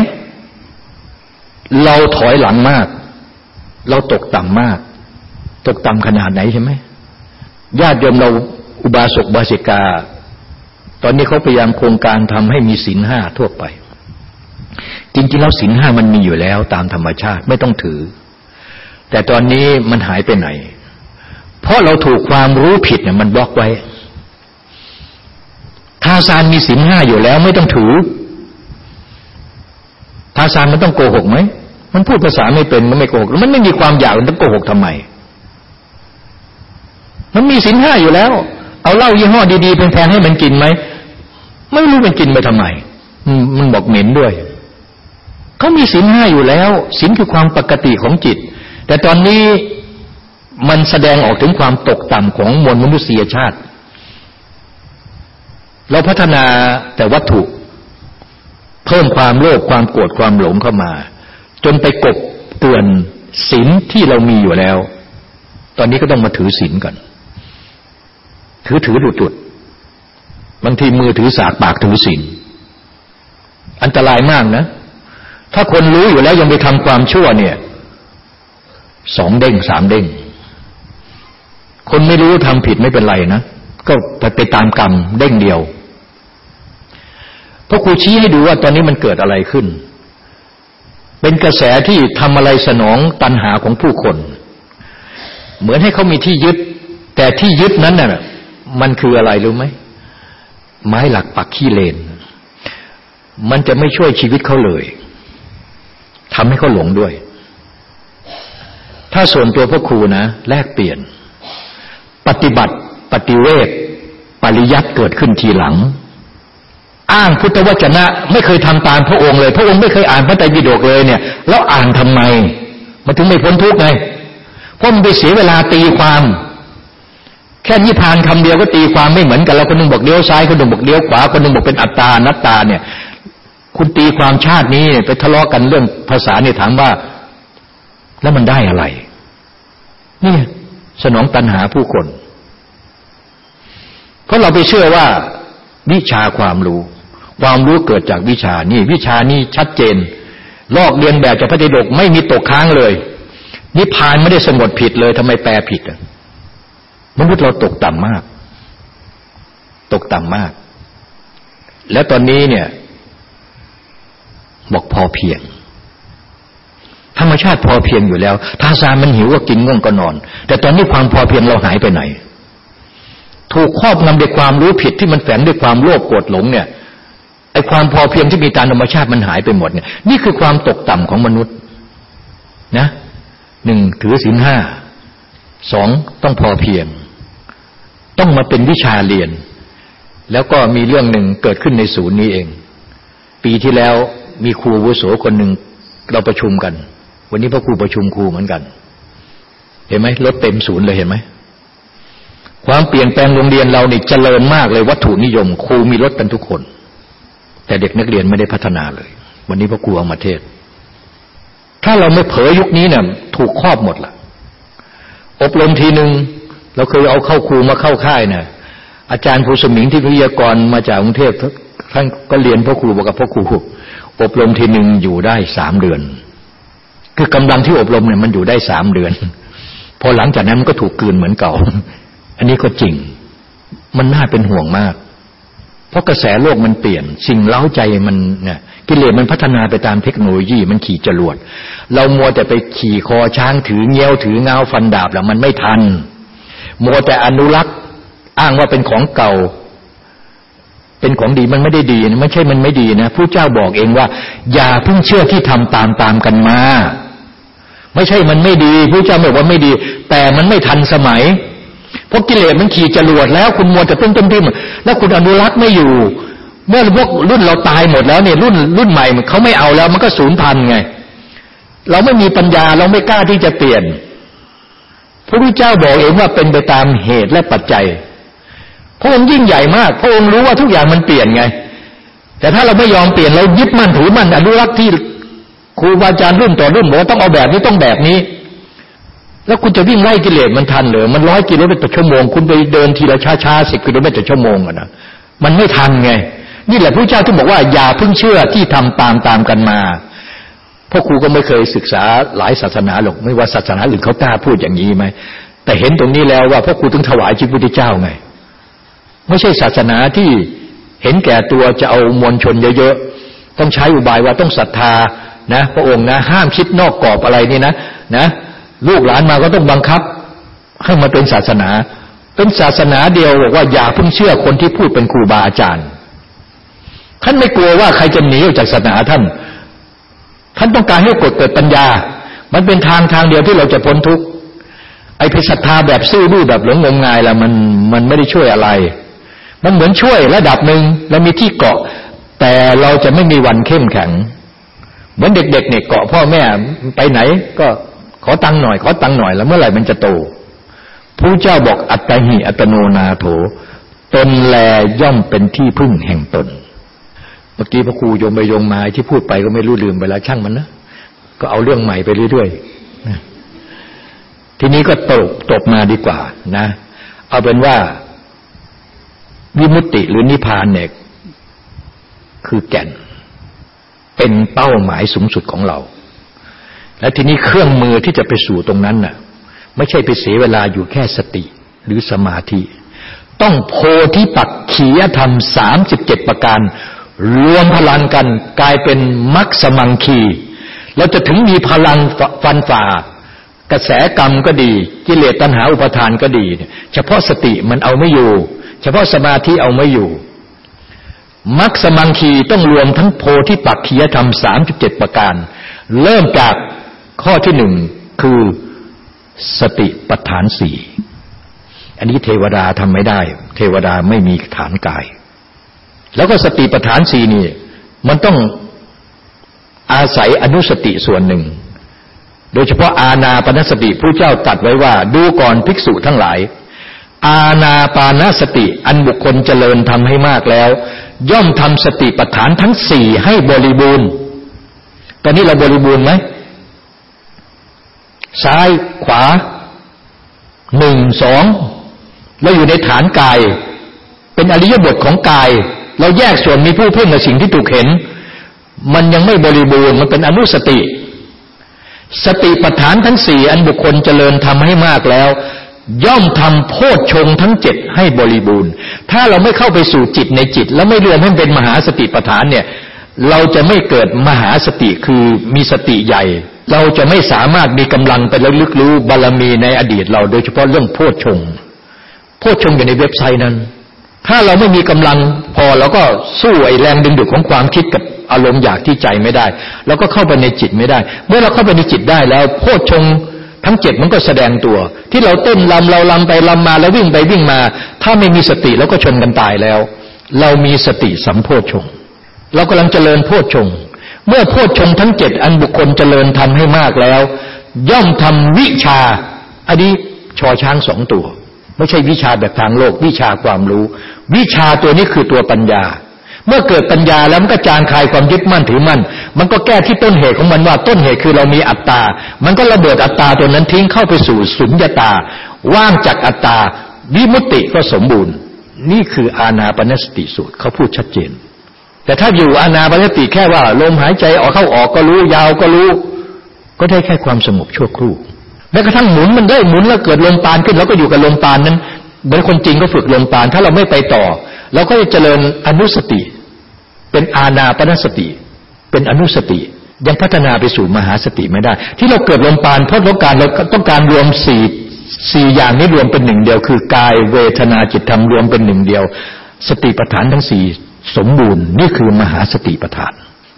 เราถอยหลังมาก เราตกต่ำมาก ตกต่ำขนาดไหนใช่ไหมญาติโยมเราอุบาสกบาสิกา ตอนนี้เขาพยายามโครงการทำให้มีศีลห้าทั่วไป จริงๆแล้วศีลห้ามันมีอยู่แล้วตามธรรมชาติไม่ต้องถือ แต่ตอนนี้มันหายไปไหน เพราะเราถูกความรู้ผิดเนี่ยมันบล็อกไว้ทาซานมีศีลห้าอยู่แล้วไม่ต้องถือทาซานมันต้องโกหกไหมมันพูดภาษาไม่เป็นมันไม่โกหกมันไม่มีความอยากมันต้องโกหกทำไม มันมีสินห้าอยู่แล้ว เอาเหล้ายี่ห้อดีๆแพงๆให้มันกินไหมไม่รู้มันกินไปทำไมมันบอกเหม็นด้วยเขามีสินห้าอยู่แล้วสินคือความปกติของจิต แต่ตอนนี้ มันแสดงออกถึงความตกต่ำของมวลมนุษยชาติ เราพัฒนาแต่วัตถุ เพิ่มความโลภความโกรธความหลงเข้ามา จนไปกบเตือนศีลที่เรามีอยู่แล้ว ตอนนี้ก็ต้องมาถือศีลก่อนถือถือดุดดุดบางทีมือถือสากปากถือศีลอันตรายมากนะ ถ้าคนรู้อยู่แล้วยังไปทำความชั่วเนี่ย สองเด้งสามเด้ง คนไม่รู้ทำผิดไม่เป็นไรนะ ก็ไปตามกรรมเด้งเดียวพราะครูชี้ให้ดูว่าตอนนี้มันเกิดอะไรขึ้น เป็นกระแสที่ทำอะไรสนองตันหาของผู้คน เหมือนให้เขามีที่ยึด แต่ที่ยึดนั้นน่ะ มันคืออะไรรู้ไหม ไม้หลักปักขี้เลน มันจะไม่ช่วยชีวิตเขาเลยทำให้เขาหลงด้วย ถ้าส่วนตัวพระครูนะแลกเปลี่ยน ปฏิบัติปฏิเวทปริยัติเกิดขึ้นทีหลัง อ้างพุทธวจนะไม่เคยทำตามพระองค์เลย พระองค์ไม่เคยอ่านพระไตรปิฎกเลยเนี่ย แล้วอ่านทำไมมาถึงไม่พ้นทุกข์ไงเพราะมันไปเสียเวลาตีความ แค่นิพานคำเดียวก็ตีความไม่เหมือนกันแล้วคนหนึ่งบอกเลี้ยวซ้ายคนหนึ่งบอกเลี้ยวขวาคนหนึ่งบอกเป็นอัตตานัตตาเนี่ย คุณตีความชาตินี้ไปทะเลาะกันเรื่องภาษาเนี่ยถามว่า แล้วมันได้อะไรนี่ สนองตัณหาผู้คน เพราะเราไปเชื่อว่าวิชาความรู้ ความรู้เกิดจากวิชานี่ วิชานี้ชัดเจน ลอกเรียนแบบจากพระเดกไม่มีตกค้างเลยนิพพานไม่ได้สงบผิดเลยทำไมแปลผิดมนุษย์เราตกต่ำมาก ตกต่ำมาก แล้วตอนนี้เนี่ย บอกพอเพียง ธรรมชาติพอเพียงอยู่แล้วทาซานมันหิวก็กินง่วงก็นอน แต่ตอนนี้ความพอเพียงเราหายไปไหน ถูกครอบงำด้วยความรู้ผิดที่มันแฝงด้วยความโลภโกรธหลงเนี่ยไอ้ความพอเพียงที่มีตามธรรมชาติมันหายไปหมดเนี่ยนี่คือความตกต่ำของมนุษย์นะหนึ่งถือศีลห้าสองต้องพอเพียง ต้องมาเป็นวิชาเรียน แล้วก็มีเรื่องหนึ่งเกิดขึ้นในศูนย์นี้เอง ปีที่แล้วมีครูวุโสคนหนึ่งเราประชุมกัน วันนี้พระครูประชุมครูเหมือนกัน เห็นไหมรถเต็มศูนย์เลยเห็นไหมความเปลี่ยนแปลงโรงเรียนเราเนี่ยเจริญมากเลยวัตถุนิยม ครูมีรถกันทุกคน แต่เด็กนักเรียนไม่ได้พัฒนาเลย วันนี้พระครูเอามาเทศ ถ้าเราไม่เผยยุคนี้เนี่ยถูกครอบหมดละอบรมทีหนึ่งเราเคยเอาเข้าครูมาเข้าค่ายเนี่ยอาจารย์ภูสมิงที่พิทยากรมาจากกรุงเทพท่านก็เรียนพ่อครูบอกกับพ่อครูอบรมทีหนึ่งอยู่ได้สามเดือน คือกำลังที่อบรมเนี่ยมันอยู่ได้สามเดือน พอหลังจากนั้นมันก็ถูกกืนเหมือนเก่า อันนี้ก็จริง มันน่าเป็นห่วงมาก เพราะกระแสโลกมันเปลี่ยน สิ่งเล้าใจมันเนี่ยกิเลสมันพัฒนาไปตามเทคโนโลยี มันขี่จรวด เรามัวแต่ไปขี่คอช้างถือเงี้ยวถือเงาฟันดาบแล้วมันไม่ทัน มัวแต่อนุรักษ์อ้างว่าเป็นของเก่า เป็นของดีมันไม่ได้ดีไม่ใช่มันไม่ดีนะผู้เจ้าบอกเองว่า อย่าเพิ่งเชื่อที่ทำตามตามกันมา ไม่ใช่มันไม่ดีผู้เจ้าบอกว่าไม่ดี แต่มันไม่ทันสมัย เพราะกิเลสมันขี่จรวดแล้วคุณมัวแต่ต้นต้นทิมแล้วคุณอนุรักษ์ไม่อยู่ เมื่อพวกรุ่นเราตายหมดแล้วเนี่ยรุ่นรุ่นใหม่เขาไม่เอาแล้วมันก็สูญพันธุ์ไง เราไม่มีปัญญาเราไม่กล้าที่จะเปลี่ยน พระพุทธเจ้าบอกเองว่าเป็นไปตามเหตุและปัจจัยพระองค์ยิ่งใหญ่มาก พระองค์รู้ว่าทุกอย่างมันเปลี่ยนไง แต่ถ้าเราไม่ยอมเปลี่ยนเรายึดมั่นถือมั่นอนุรักษ์ที่ ครูบาอาจารย์รุ่นต่อรุ่นบอกว่าต้องเอาแบบนี้ต้องแบบนี้ แล้วคุณจะวิ่งไล่กิเลสมันทันเหรอมันร้อยกิโลเมตรต่อชั่วโมงคุณไปเดินทีละช้าๆสิบกิโลเมตรต่อชั่วโมงอะนะมันไม่ทันไง นี่แหละพระเจ้าที่บอกว่าอย่าเพิ่งเชื่อที่ทำตามตามกันมาพ่อครูก็ไม่เคยศึกษาหลายศาสนาหรอกไม่ว่าศาสนาอื่นเขากล้าพูดอย่างนี้ไหมแต่เห็นตรงนี้แล้วว่าพ่อครูต้องถวายชีวิตพระเจ้าไง ไม่ใช่ศาสนาที่เห็นแก่ตัวจะเอามวลชนเยอะๆต้องใช้อุบายว่าต้องศรัทธา นะพระองค์นะ ห้ามคิดนอกกรอบอะไรนี่นะนะลูกหลานมาก็ต้องบังคับ ให้มาเป็นศาสนา เป็นศาสนาเดียวบอกว่าอย่าเพิ่งเชื่อคนที่พูดเป็นครูบาอาจารย์ ท่านไม่กลัวว่าใครจะหนีออกจากศาสนาท่าน ท่านต้องการให้กดเกิดปัญญา มันเป็นทางทางเดียวที่เราจะพ้นทุกข์ไอ้พิศรัทธาแบบซื่อบื้อแบบหลงงมงายล้วมันมันไม่ได้ช่วยอะไร มันเหมือนช่วยระดับหนึ่งแล้วมีที่เกาะ แต่เราจะไม่มีวันเข้มแข็ง เหมือนเด็กๆเนี่ยเกาะพ่อแม่ไปไหน ก็ขอตังค์หน่อยขอตังค์หน่อยแล้วเมื่อไหร่มันจะโตผู้เจ้าบอกอัตหิอัตโนนาโถ ตนแลย่อมเป็นที่พึ่งแห่งตน เมื่อกี้พระครูโยมไปโยงมาที่พูดไปก็ไม่รู้ลืมไปแล้วช่างมันนะก็เอาเรื่องใหม่ไปเรื่อยๆทีนี้ก็ตกตกมาดีกว่านะ เอาเป็นว่าวิมุตติหรือนิพพานเนี่ยคือแก่น เป็นเป้าหมายสูงสุดของเรา และทีนี้เครื่องมือที่จะไปสู่ตรงนั้นน่ะ ไม่ใช่ไปเสียเวลาอยู่แค่สติหรือสมาธิ ต้องโพธิปักขียธรรมสามสิบเจ็ดประการ รวมพลังกันกลายเป็นมัคสมังคีเราจะถึงมีพลังฟันฝ่ากระแสกรรมก็ดี กิเลสตัณหาอุปทานก็ดี เฉพาะสติมันเอาไม่อยู่ เฉพาะสมาธิเอาไม่อยู่ มัคสมังคีต้องรวมทั้งโพธิปักขียธรรมสามสิบเจ็ดประการ เริ่มจากข้อที่หนึ่งคือสติปัฏฐานสี่อันนี้เทวดาทำไม่ได้ เทวดาไม่มีฐานกาย แล้วก็สติปัฏฐานสี่นี่ มันต้องอาศัยอนุสติส่วนหนึ่ง โดยเฉพาะอาณาปณสติผู้เจ้าตัดไว้ว่า ดูก่อนภิกษุทั้งหลาย อาณาปานสติ อันบุคคลเจริญทำให้มากแล้ว ย่อมทำสติปัฏฐานทั้งสี่ให้บริบูรณ์ ตอนนี้เราบริบูรณ์ไหม ซ้ายขวาหนึ่งสองเราอยู่ในฐานกาย เป็นอริยบทของกาย เราแยกส่วนมีผู้เพิ่มกับสิ่งที่ถูกเห็น มันยังไม่บริบูรณ์มันเป็นอนุสติ สติปัฏฐานทั้งสี่อันบุคคลเจริญทำให้มากแล้ว ย่อมทำโพชฌงทั้งเจ็ดให้บริบูรณ์ ถ้าเราไม่เข้าไปสู่จิตในจิต แล้วไม่เรียนให้เป็นมหาสติปัฏฐานเนี่ย เราจะไม่เกิดมหาสติคือมีสติใหญ่ เราจะไม่สามารถมีกำลังไประลึกรู้บารรมีในอดีตเราโดยเฉพาะเรื่องโพชฌงโพชฌงอยู่ในเว็บไซต์นั้น ถ้าเราไม่มีกำลังพอเราก็สู้ไอแรงดึงดูดของความคิดกับอารมณ์อยากที่ใจไม่ได้เราก็เข้าไปในจิตไม่ได้ เมื่อเราเข้าไปในจิตได้แล้วโพชฌง ทั้งเจ็ดมันก็แสดงตัว ที่เราเต้นลำเราลำไปลำมาแล้ววิ่งไปวิ่งมา ถ้าไม่มีสติเราก็ชนกันตายแล้ว เรามีสติสัมโพชฌงเรากำลังเจริญโพชฌงเมื่อโพชฌงทั้งเจ็ดอันบุคคลเจริญทำให้มากแล้ว ย่อมทำวิชาอันนี้ชอช้างสองตัว ไม่ใช่วิชาแบบทางโลก วิชาความรู้ วิชาตัวนี้คือตัวปัญญา เมื่อเกิดปัญญาแล้วมันก็จางคลายความยึดมั่นถือมั่น มันก็แก้ที่ต้นเหตุของมันว่าต้นเหตุคือเรามีอัตตา มันก็ระเบิดอัตตาตัวนั้นทิ้งเข้าไปสู่สุญญตา ว่างจากอัตตา วิมุตติก็สมบูรณ์ นี่คืออาณาปณสติสูตรเขาพูดชัดเจน แต่ถ้าอยู่อานาปนติแค่ว่าลมหายใจออกเข้าออกก็รู้ยาวก็รู้ ก็ได้แค่ความสงบชั่วครู่แม้กระทั่งหมุนมันได้หมุนแล้วเกิดลมปานขึ้นแล้วก็อยู่กับลมปานนั้นเหมือนคนจริงก็ฝึกลมปาน ถ้าเราไม่ไปต่อเราก็จะเจริญอนุสติ เป็นอาณาปณสติ เป็นอนุสติ ยังพัฒนาไปสู่มหาสติไม่ได้ ที่เราเกิดลมปานเพราะต้องการเราต้องการรวมสี่สี่อย่างนี้รวมเป็นหนึ่งเดียว คือกายเวทนาจิตธรรมรวมเป็นหนึ่งเดียว สติปัฏฐานทั้งสี่สมบูรณ์นี่คือมหาสติปัฏฐาน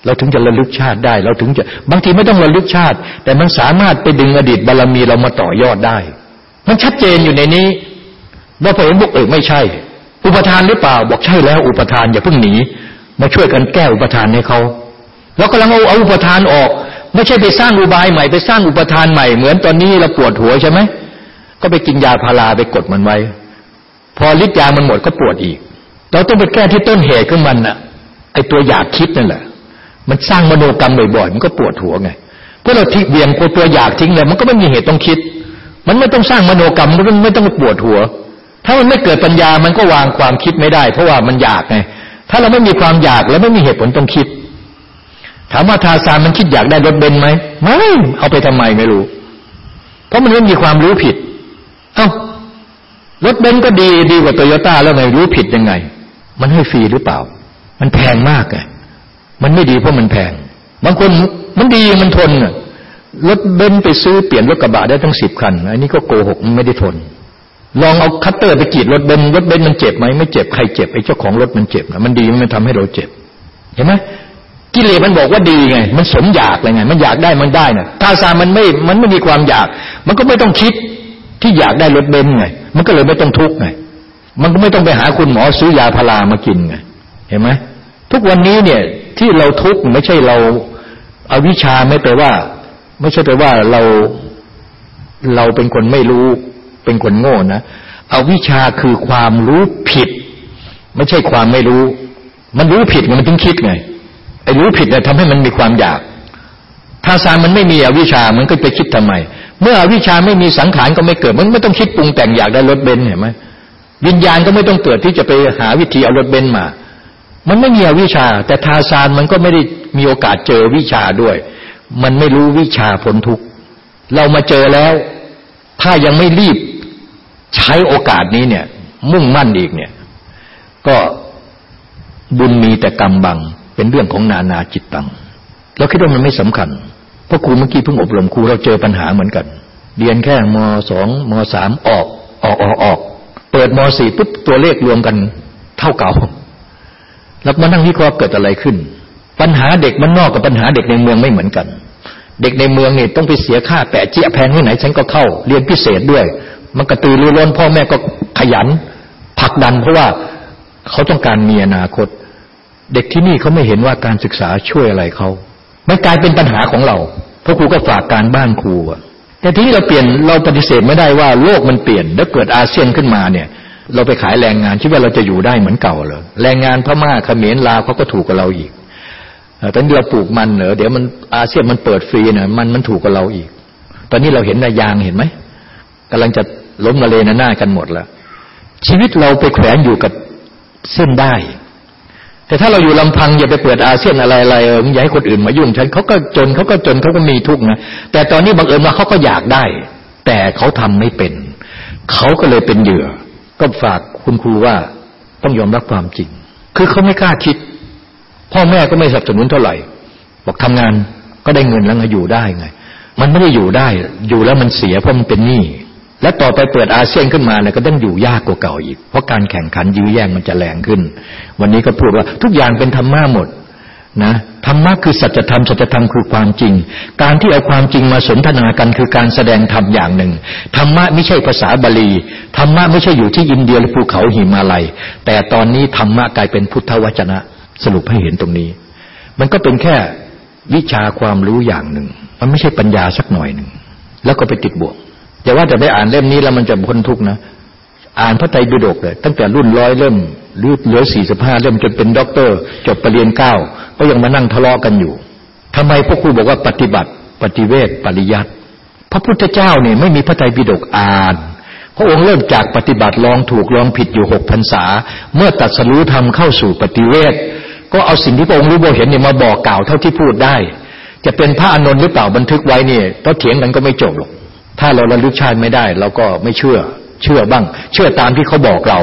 เราถึงจะระลึกชาติได้ เราถึงจะบางทีไม่ต้องระลึกชาติ แต่มันสามารถไปดึงอดีตบารรมีเรามาต่อยอดได้ มันชัดเจนอยู่ในนี้ว่าพอเห็นบอกเออไม่ใช่ อุปทานหรือเปล่าบอกใช่แล้ว อุปทานอย่าเพิ่งหนี มาช่วยกันแก้อุปทานให้เขาเรากำลังเอาเอาอุปทานออก ไม่ใช่ไปสร้างอุบายใหม่ไปสร้างอุปทานใหม่ เหมือนตอนนี้เราปวดหัวใช่ไหมก็ไปกินยาพาราไปกดมันไว้ พอฤทธิ์ยามันหมดก็ปวดอีก เราต้องไปแก้ที่ต้นเหตุของมันน่ะไอตัวอยากคิดนั่นแหละ มันสร้างมโนกรรมบ่อยๆมันก็ปวดหัวไงเพราะเราทิ้งเบี่ยงตัวอยากทิ้งเลยมันก็ไม่มีเหตุต้องคิด มันไม่ต้องสร้างมโนกรรมมันไม่ต้องปวดหัว ถ้ามันไม่เกิดปัญญามันก็วางความคิดไม่ได้ เพราะว่ามันอยากไง ถ้าเราไม่มีความอยากแล้วไม่มีเหตุผลต้องคิด ถามว่าทาซานมันคิดอยากได้รถเบนซ์ไหมไม่เอาไปทำไมไม่รู้ เพราะมันไม่มีความรู้ผิด เอ้ารถเบนซ์ก็ดีดีกว่าโตโยต้าแล้วไงรู้ผิดยังไง มันให้ฟรีหรือเปล่า มันแพงมากไงมันไม่ดีเพราะมันแพง บางคนมันดีมันทนรถเบนไปซื้อเปลี่ยนรถกระบะได้ทั้งสิบคัน อันนี้ก็โกหกมันไม่ได้ทน ลองเอาคัตเตอร์ไปกรีดรถเบนรถเบนมันเจ็บไหมไม่เจ็บใครเจ็บไอ้เจ้าของรถมันเจ็บนะมันดีมันทำให้เราเจ็บ เห็นไหมกิเลสมันบอกว่าดีไง มันสมอยากเลยไง มันอยากได้มันได้นะถ้าซามันไม่มันไม่มีความอยาก มันก็ไม่ต้องคิดที่อยากได้รถเบนไง มันก็เลยไม่ต้องทุกข์ไง มันก็ไม่ต้องไปหาคุณหมอซื้อยาพารามากินไง เห็นไหมทุกวันนี้เนี่ยที่เราทุกข์ไม่ใช่เราเอาวิชาไม่แปลว่า ไม่ใช่แปลว่าเราเราเป็นคนไม่รู้ เป็นคนโง่นะเอาวิชาคือความรู้ผิด ไม่ใช่ความไม่รู้ มันรู้ผิดมันถึงคิดไงไอ้รู้ผิดเนี่ยทำให้มันมีความอยาก ถ้าสารมันไม่มีอวิชามันก็ไปคิดทำไม เมื่ออวิชาไม่มีสังขารก็ไม่เกิด มันไม่ต้องคิดปรุงแต่งอยากได้รถเบนซ์เห็นไหมวิญญาณก็ไม่ต้องเกิดที่จะไปหาวิธีเอารถเบนซ์มา มันไม่มีอวิชา แต่ทาซานมันก็ไม่ได้มีโอกาสเจอวิชาด้วย มันไม่รู้วิชาพ้นทุกข์เรามาเจอแล้ว ถ้ายังไม่รีบ ใช้โอกาสนี้เนี่ย มุ่งมั่นอีกเนี่ย ก็บุญมีแต่กรรมบัง เป็นเรื่องของนานาจิตตังเราคิดว่ามันไม่สำคัญ เพราะครูเมื่อกี้เพิ่งอบรมครูเราเจอปัญหาเหมือนกัน เรียนแค่มสองมสามออกออกออกออก เปิดมสี่ปุ๊บตัวเลขรวมกันเท่าเก่า แล้วมานั่งวิเคราะห์เกิดอะไรขึ้น ปัญหาเด็กมันนอกกับปัญหาเด็กในเมืองไม่เหมือนกัน เด็กในเมืองเนี่ยต้องไปเสียค่าแปะเจี๊ยแพงที่ไหนฉันก็เข้า เรียนพิเศษด้วย มันกระตือรือร้นพ่อแม่ก็ขยันผลักดัน เพราะว่าเขาต้องการมีอนาคต เด็กที่นี่เขาไม่เห็นว่าการศึกษาช่วยอะไรเขาไม่กลายเป็นปัญหาของเราเพราะครูก็ฝากการบ้านครูแต่ที่นี้เราเปลี่ยนเราปฏิเสธไม่ได้ว่าโลกมันเปลี่ยนแล้วเกิดอาเซียนขึ้นมาเนี่ย เราไปขายแรงงานคิดว่าเราจะอยู่ได้เหมือนเก่าเหรอแรงงานพม่าเขมรลาวเขาก็ถูกกับเราอีกตอนนี้เราปลูกมันเหรอเดี๋ยวมันอาเซียนมันเปิดฟรีนะมันมันถูกกับเราอีก ตอนนี้เราเห็นนายางเห็นไหม กำลังจะล้มละเลนหน้ากันหมดแล้ว ชีวิตเราไปแขวนอยู่กับเส้นได้ แต่ถ้าเราอยู่ลำพังอย่าไปเปิดอาเซียนอะไรอะไรเอออย่าให้คนอื่นมายุ่งฉันเขาก็จนเขาก็จนเขาก็มีทุกข์นะแต่ตอนนี้บังเอิญว่าเขาก็อยากได้ แต่เขาทำไม่เป็น เขาก็เลยเป็นเหยื่อ ก็ฝากคุณครูว่าต้องยอมรับความจริง คือเขาไม่กล้าคิด พ่อแม่ก็ไม่สนับสนุนเท่าไหร่ บอกทำงานก็ได้เงินแล้วไงอยู่ได้ไง มันไม่ได้อยู่ได้ อยู่แล้วมันเสียเพราะมันเป็นหนี้ และต่อไปเปิดอาเซียนขึ้นมาเนี่ยก็ต้องอยู่ยากกว่าเก่าอีก เพราะการแข่งขันยื้อแย่งมันจะแรงขึ้น วันนี้ก็พูดว่าทุกอย่างเป็นธรรมะหมดนะธรรมะคือสัจธรรมสัจธรรมคือความจริง การที่เอาความจริงมาสนทนากันคือการแสดงธรรมอย่างหนึ่งธรรมะไม่ใช่ภาษาบาลีธรรมะไม่ใช่อยู่ที่อินเดียหรือภูเขาหิมาลัย แต่ตอนนี้ธรรมะกลายเป็นพุทธวจนะสรุปให้เห็นตรงนี้ มันก็เป็นแค่วิชาความรู้อย่างหนึ่ง มันไม่ใช่ปัญญาสักหน่อยหนึ่งแล้วก็ไปติดบ่วง แต่ว่าจะไปอ่านเล่มนี้แล้วมันจะพ้นทุกนะอ่านพระไตรปิฎกเลย ตั้งแต่รุ่นร้อยเล่มหรือเหลือสี่สิบห้าเล่มจนเป็นด็อกเตอร์ จบปรริญญาเก้าก็ยังมานั่งทะเลาะกันอยู่ทำไมพวกครูบอกว่าปฏิบัติ ปฏิเวทปริยัติพระพุทธเจ้าเนี่ยไม่มีพระไตรปิฎกอ่าน พระองค์เริ่มจากปฏิบัติลองถูกลองผิดอยู่หกพรรษา เมื่อตัดสรู้ทำเข้าสู่ปฏิเวทก็เอาสิ่งที่พระองค์รู้บ่เห็นเนี่ยมาบอกกล่าวเท่าที่พูดได้ จะเป็นพระอนนท์หรือเปล่าบันทึกไว้เนี่ยก็เถียงกันก็ไม่จบหรอก ถ้าเราระลึกชาติไม่ได้เราก็ไม่เชื่อ เชื่อบ้าง เชื่อตามที่เขาบอกเรา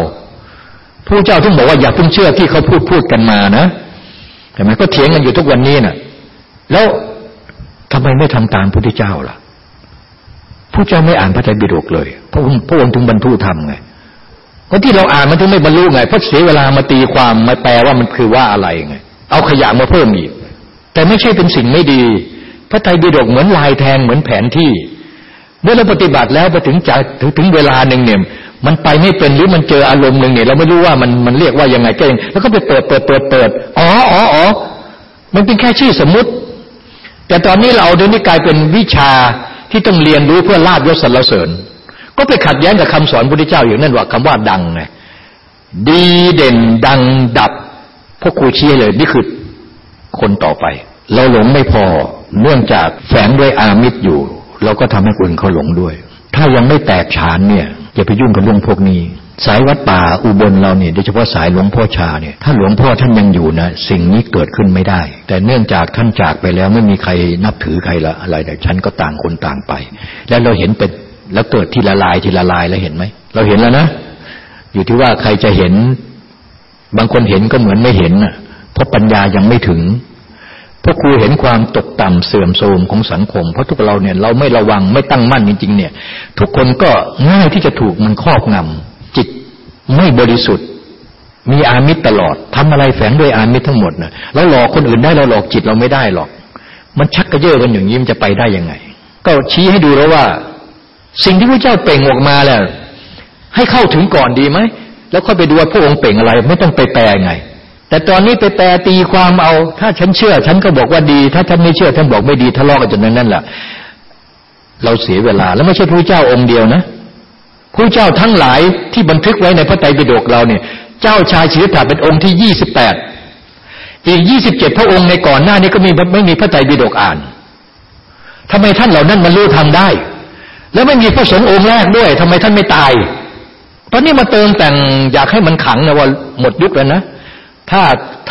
ผู้เจ้าทุกบอกว่าอย่าเพิ่งเชื่อที่เขาพูดพูดกันมานะเห็นไหมก็เถียงกันอยู่ทุกวันนี้นะ่ะ แล้วทำไมไม่ทำตามพระพุทธเจ้าล่ะผู้เจ้าไม่อ่านพระไตรปิฎกเลยพระองค์พระองค์ถึงบรรทุธรรมไงก็ที่เราอ่านมันถึงไม่บรรลุไงเพราะเสียเวลามาตีความมาแปลว่ามันคือว่าอะไรไง เอาขยะมาเพิ่มอีก แต่ไม่ใช่เป็นสิ่งไม่ดี พระไตรปิฎกเหมือนลายแทงเหมือนแผนที่ เมื่อเราปฏิบัติแล้วไปถึงจะถึงถึงเวลาหนึ่งเนี่ย มันไปไม่เป็นหรือมันเจออารมณ์หนึ่งเนี่ยเราไม่รู้ว่ามันมันเรียกว่ายังไงก็ยังแล้วก็ไปเปิดเปิดเปิดเปิดอ๋ออ๋ออ๋อมันเป็นแค่ชื่อสมมุติ แต่ตอนนี้เราเดี๋ยวนี้กลายเป็นวิชาที่ต้องเรียนรู้เพื่อลาบยศสรรเสริญ ก็ไปขัดแย้งกับคำสอนพระพุทธเจ้าอย่างนั้นว่าคำว่าดังไงดีเด่นดังดับพวกครูชี้เลยนี่คือคนต่อไป เราหลงไม่พอเนื่องจากแฝงด้วยอามิตรอยู่ เราก็ทำให้คนเขาหลงด้วย ถ้ายังไม่แตกฉานเนี่ยอย่าไปยุ่งกับเรื่องพวกนี้ สายวัดป่าอุบลเราเนี่ยโดยเฉพาะสายหลวงพ่อชาเนี่ยถ้าหลวงพ่อท่านยังอยู่นะสิ่งนี้เกิดขึ้นไม่ได้ แต่เนื่องจากท่านจากไปแล้วไม่มีใครนับถือใครละอะไรแต่ฉันก็ต่างคนต่างไป แล้วเราเห็นเป็นแล้วเกิดทีละลายทีละลายแล้วเห็นไหมเราเห็นแล้วนะอยู่ที่ว่าใครจะเห็น บางคนเห็นก็เหมือนไม่เห็นนะเพราะปัญญายังไม่ถึง พราะครูเห็นความตกต่ำเสื่อมโทรมของสังคม เพราะทุกเราเนี่ยเราไม่ระวังไม่ตั้งมั่นจริง ๆ เนี่ย ทุกคนก็ง่ายที่จะถูกมันครอบงำจิตไม่บริสุทธิ์ มีอามิตรตลอดทำอะไรแฝงด้วยอามิตรทั้งหมดนะเราหลอกคนอื่นได้เราหลอกจิตเราไม่ได้หรอก มันชักกระเยาะกันอย่างนี้มันจะไปได้ยังไง ก็ชี้ให้ดูแล้วว่า สิ่งที่พระเจ้าเป่งออกมาแหละให้เข้าถึงก่อนดีไหมแล้วค่อยไปดูว่าพระองค์เป่งอะไร ไม่ต้องไปแปลไง แต่ตอนนี้ไปแปลตีความเอา ถ้าฉันเชื่อ ฉันก็บอกว่าดี ถ้าฉันไม่เชื่อท่านบอกไม่ดีทะเลาะกันจนนั้นนั่นแหละเราเสียเวลา แล้วไม่ใช่พระเจ้าองค์เดียวนะพระเจ้าทั้งหลายที่บันทึกไว้ในพระไตรปิฎกเราเนี่ย เจ้าชายชิริธาเป็นองค์ที่ยี่สิบแปดอีกยี่สิบเจ็ดพระองค์ในก่อนหน้านี้ก็มีไม่มีพระไตรปิฎกอ่านทำไมท่านเหล่านั้นมันรู้ทำได้ แล้วไม่มีพระสงฆ์องค์แรกด้วยทำไมท่านไม่ตาย ตอนนี้มาเติมแต่งอยากให้มันขังนะว่าหมดยุคแล้วนะ ถ้า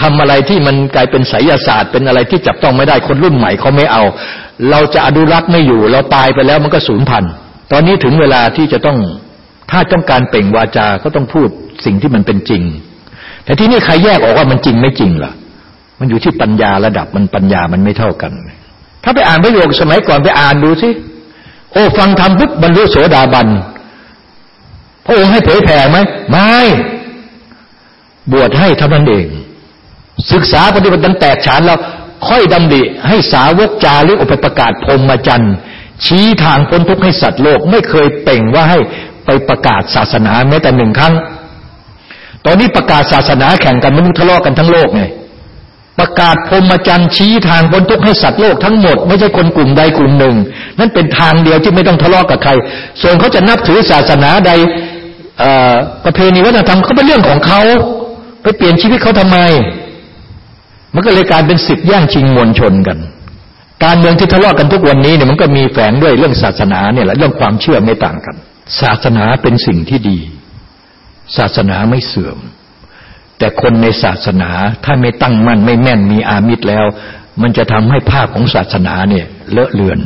ทำอะไรที่มันกลายเป็นไสยศาสตร์ เป็นอะไรที่จับต้องไม่ได้คนรุ่นใหม่เขาไม่เอา เราจะอนุรักษ์ไม่อยู่ เราตายไปแล้วมันก็สูญพันธุ์ตอนนี้ถึงเวลาที่จะต้องถ้าต้องการเปล่งวาจาก็ต้องพูดสิ่งที่มันเป็นจริง แต่ที่นี่ใครแยกออกว่ามันจริงไม่จริงล่ะ มันอยู่ที่ปัญญาระดับมันปัญญามันไม่เท่ากัน ถ้าไปอ่านประโยคสมัยก่อนไปอ่านดูสิโอ้ฟังธรรมปุ๊บบรรลุโสดาบันพระองค์ให้เผยแผ่ไหมไม่ บวชให้เท่านั้นเอง ศึกษาปฏิบัติดันแตกฉานแล้ว ค่อยดำดิให้สาวกจาริกอุปประกาศพรมจันทร์ชี้ทางพ้นทุกข์ให้สัตว์โลก ไม่เคยเป่งว่าให้ไปประกาศศาสนาแม้แต่หนึ่งครั้ง ตอนนี้ประกาศศาสนาแข่งกันมนุษย์ทะเลาะกันทั้งโลกไงประกาศพรมจันทร์ชี้ทางบนทุกข์ให้สัตว์โลกทั้งหมด ไม่ใช่คนกลุ่มใดกลุ่มหนึ่ง นั่นเป็นทางเดียวที่ไม่ต้องทะเลาะกับใคร ส่วนเขาจะนับถือศาสนาใดประเพณีวัฒนธรรมเขาเป็นเรื่องของเขา ไปเปลี่ยนชีวิตเขาทำไม มันก็เลยกลายเป็นสิทธิย่างชิงมวลชนกัน การเมืองที่ทะเลาะกันทุกวันนี้เนี่ยมันก็มีแฝงด้วยเรื่องศาสนาเนี่ยแหละเรื่องความเชื่อไม่ต่างกัน ศาสนาเป็นสิ่งที่ดี ศาสนาไม่เสื่อม แต่คนในศาสนาถ้าไม่ตั้งมั่นไม่แม่นมีอามิตรแล้ว มันจะทำให้ภาพของศาสนาเนี่ยเลอะเลือน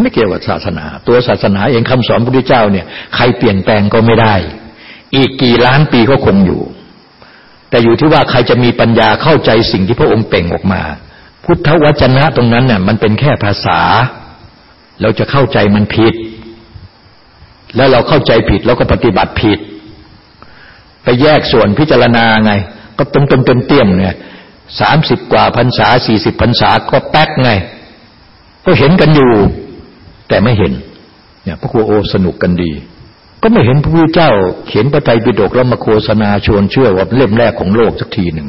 ไม่เกี่ยวกับศาสนา ตัวศาสนาเองคำสอนพระพุทธเจ้าเนี่ย ใครเปลี่ยนแปลงก็ไม่ได้ อีกกี่ล้านปีก็คงอยู่ แต่อยู่ที่ว่าใครจะมีปัญญาเข้าใจสิ่งที่พระองค์เป่งออกมา พุทธวจนะตรงนั้นเนี่ยมันเป็นแค่ภาษา เราจะเข้าใจมันผิด แล้วเราเข้าใจผิดแล้วก็ปฏิบัติผิด ไปแยกส่วนพิจารณาไง ก็ตรงตรงเต็มเตี้ยมเนี่ยสามสิบกว่าพรรษาสี่สิบพรรษาก็แป๊กไง ก็เห็นกันอยู่ แต่ไม่เห็น เนี่ยพระครูโอสนุกกันดี ก็ไม่เห็นพระพุทธเจ้า เขียนพระไตรปิฎกแล้วมาโฆษณาชวนเชื่อว่าเล่มแรกของโลกสักทีหนึ่ง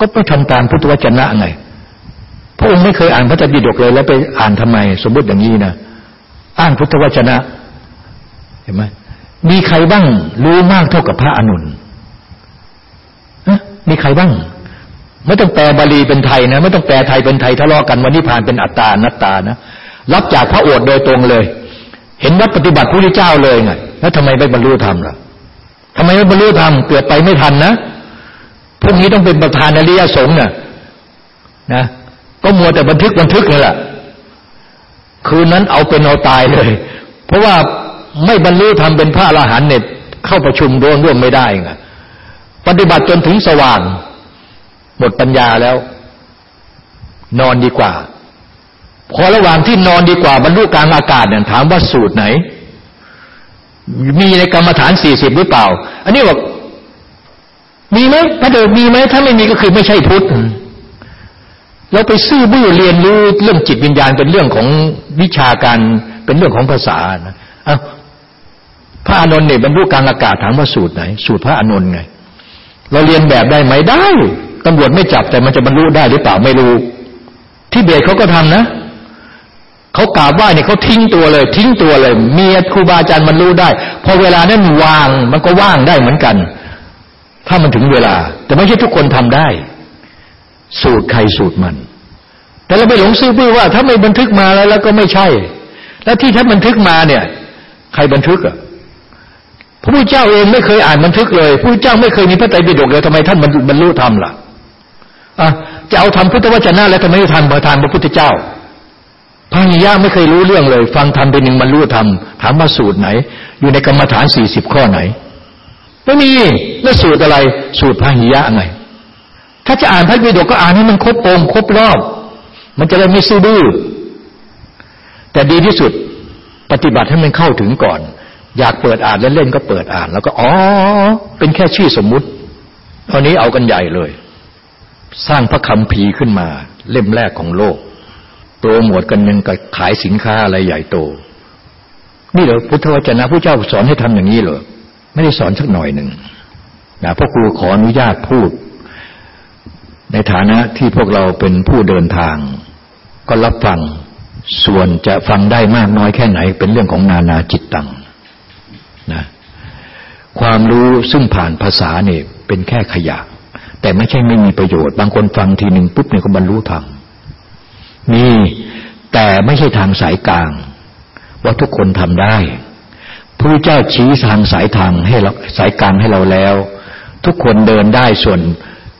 ก็ไม่ทำตามพุทธวจนะไงพระองค์ไม่เคยอ่านพระไตรปิฎกเลยแล้วไปอ่านทำไม สมมติอย่างนี้นะอ้างพุทธวจนะ เห็นไหมมีใครบ้าง รู้มากเท่ากับพระอนุนมีใครบ้าง ไม่ต้องแปลบาลีเป็นไทยนะ ไม่ต้องแปลไทยเป็นไทยทะเลาะกันวันนี้ผ่านเป็นอัตตานัตตานะรับจากพระโอษฐ์โดยตรงเลย เห็นวัดปฏิบัติพระพุทธเจ้าเลยไงแล้วทำไมไม่บรรลุธรรมล่ะทำไมไม่บรรลุธรรมเกิดไปไม่ทันนะพวกนี้ต้องเป็นประธานอริยสงฆ์น่ะนะก็มัวแต่บันทึกบันทึกเลยล่ะคืนนั้นเอาเป็นเอาตายเลย เพราะว่าไม่บรรลุธรรมเป็นพระอรหันต์เนี่ยเข้าประชุมร่วมร่วมไม่ได้ไงปฏิบัติจนถึงสว่าง หมดปัญญาแล้ว นอนดีกว่า พอระหว่างที่นอนดีกว่าบรรลุกลางอากาศเนี่ยถามว่าสูตรไหน มีในกรรมฐานสี่สิบหรือเปล่า อันนี้บอกมีไหมถ้าเดิมีไหมถ้าไม่มีก็คือไม่ใช่พุทธเราไปซื่อบื้อเรียนรู้เรื่องจิตวิญญาณเป็นเรื่องของวิชาการเป็นเรื่องของภาษานะพระอานนท์เนี่ยบรรลุกลางอากาศถามว่าสูตรไหน สูตรพระอานนท์ไง เราเรียนแบบได้ไหมได้ตำรวจไม่จับแต่มันจะบรรลุได้หรือเปล่าไม่รู้ ที่เบสเขาก็ทำนะ เขากราบไหว้เนี่ยเขาทิ้งตัวเลย ทิ้งตัวเลย เมียครูบาอาจารย์มันรู้ได้ พอเวลานั้นวางมันก็ว่างได้เหมือนกัน ถ้ามันถึงเวลา แต่ไม่ใช่ทุกคนทำได้ สูตรใครสูตรมัน แต่เราไปหลงซื้อบื้อว่า ถ้าไม่บันทึกมาแล้วแล้วก็ไม่ใช่ แล้วที่ท่านบันทึกมาเนี่ย ใครบันทึกอะพระพุทธเจ้าเองไม่เคยอ่านบันทึกเลยพระพุทธเจ้าไม่เคยมีพระไตรปิฎกเลยทำไมท่านบรรลุธรรมล่ะอะจะเอาทำพุทธวจนะแล้วทำไมไม่ทำประทานพระพุทธเจ้า พระหิยะไม่เคยรู้เรื่องเลย ฟังธรรมเป็นหนึ่งบรรลุธรรมถามว่าสูตรไหน อยู่ในกรรมฐานสี่สิบข้อไหน ไม่มีแล้วสูตรอะไร สูตรพระหิยะไง ถ้าจะอ่านพระปิฎกก็อ่านให้มันครบองครบรอบ มันจะได้ไม่ซื่อบื้อแต่ดีที่สุดปฏิบัติให้มันเข้าถึงก่อน อยากเปิดอ่านเล่นๆก็เปิดอ่าน แล้วก็อ๋อเป็นแค่ชื่อสมมุติตอนนี้เอากันใหญ่เลย สร้างพระคำพีขึ้นมา เล่มแรกของโลก โปรโมทกันยังกับขายสินค้าอะไรใหญ่โต นี่เหรอพุทธวจนะพระเจ้าสอนให้ทำอย่างนี้เหรอไม่ได้สอนสักหน่อยหนึ่งนะพ่อครูขออนุญาตพูด ในฐานะที่พวกเราเป็นผู้เดินทาง ก็รับฟังส่วนจะฟังได้มากน้อยแค่ไหน เป็นเรื่องของนานาจิตตังนะความรู้ซึ่งผ่านภาษาเนี่ยเป็นแค่ขยะ แต่ไม่ใช่ไม่มีประโยชน์ บางคนฟังทีหนึ่งปุ๊บเนี่ยก็บรรลุธรรม มีแต่ไม่ใช่ทางสายกลาง ว่าทุกคนทำได้พระเจ้าชี้ทางสายทางให้เราสายกลางให้เราแล้ว ทุกคนเดินได้ส่วน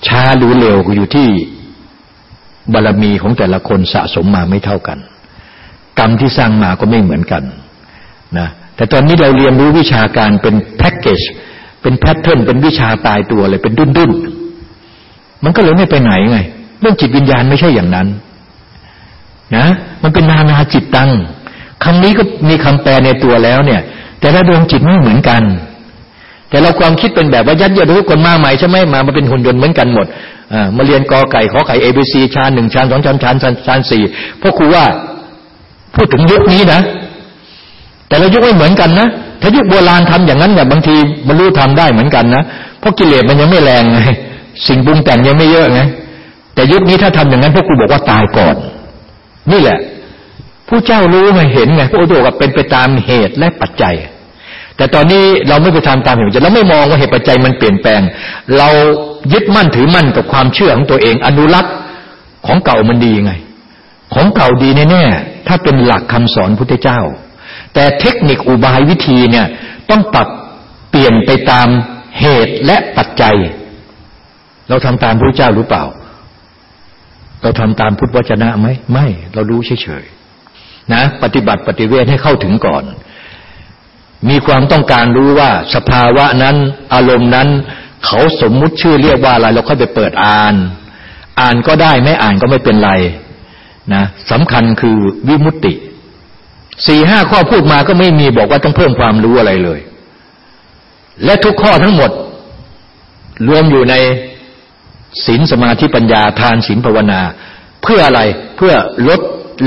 ช้าหรือเร็วก็อยู่ที่บารรมีของแต่ละคนสะสมมาไม่เท่ากัน กรรมที่สร้างมาก็ไม่เหมือนกันนะแต่ตอนนี้เราเรียนรู้วิชาการเป็นแพ็กเกจเป็น pattern เป็นวิชาตายตัวเลยเป็นดุ้นดุ้นมันก็เลยไม่ไปไหนไง เรื่องจิตวิญญาณไม่ใช่อย่างนั้น นะมันเป็นนานาจิตตังคำนี้ก็มีคำแปลในตัวแล้วเนี่ย แต่ละดวงจิตไม่เหมือนกัน แต่เราความคิดเป็นแบบว่ายัดเยียดทุกคนมาใหม่ใช่ไหมมามาเป็นหุ่นยนต์เหมือนกันหมดอมาเรียนกอไก่ขอไข่ ABC ฌานหนึ่งฌานสองฌานชาชานสี่พราะครูว่าพูดถึงยุคนี้นะ แต่ละยุคไม่เหมือนกันนะถ้ายุคโบราณทำอย่างนั้นเนี่ยบางทีมันรู้ทำได้เหมือนกันนะเพราะกิเลสมันยังไม่แรงไงสิ่งบุงแต่งยังไม่เยอะไงแต่ยุคนี้ถ้าทำอย่างนั้นพวกกูบอกว่าตายก่อน นี่แหละ ผู้เจ้ารู้ไงเห็นไงพระโอษฐ์กับเป็นไปตามเหตุและปัจจัย แต่ตอนนี้เราไม่ไปทำตามเหตุปัจจัยเราไม่มองว่าเหตุปัจจัยมันเปลี่ยนแปลง เรายึดมั่นถือมั่นกับความเชื่อของตัวเอง อนุรักษ์ของเก่ามันดีไง ของเก่าดีแน่ๆถ้าเป็นหลักคำสอนพุทธเจ้า แต่เทคนิคอุบายวิธีเนี่ยต้องปรับเปลี่ยนไปตามเหตุและปัจจัย เราทำตามพระเจ้าหรือเปล่า เราทำตามพุทธวจนะไหมไม่เรารู้เฉยๆนะ ปฏิบัติปฏิเวทให้เข้าถึงก่อน มีความต้องการรู้ว่าสภาวะนั้นอารมณ์นั้น เขาสมมุติชื่อเรียกว่าอะไรเราค่อยไปเปิดอ่าน อ่านก็ได้ไม่อ่านก็ไม่เป็นไรนะสำคัญคือวิมุตติสี่ห้าข้อพูดมาก็ไม่มีบอกว่าต้องเพิ่มความรู้อะไรเลย และทุกข้อทั้งหมด รวมอยู่ใน ศีลสมาธิปัญญาทานศีลภาวนา เพื่ออะไรเพื่อลด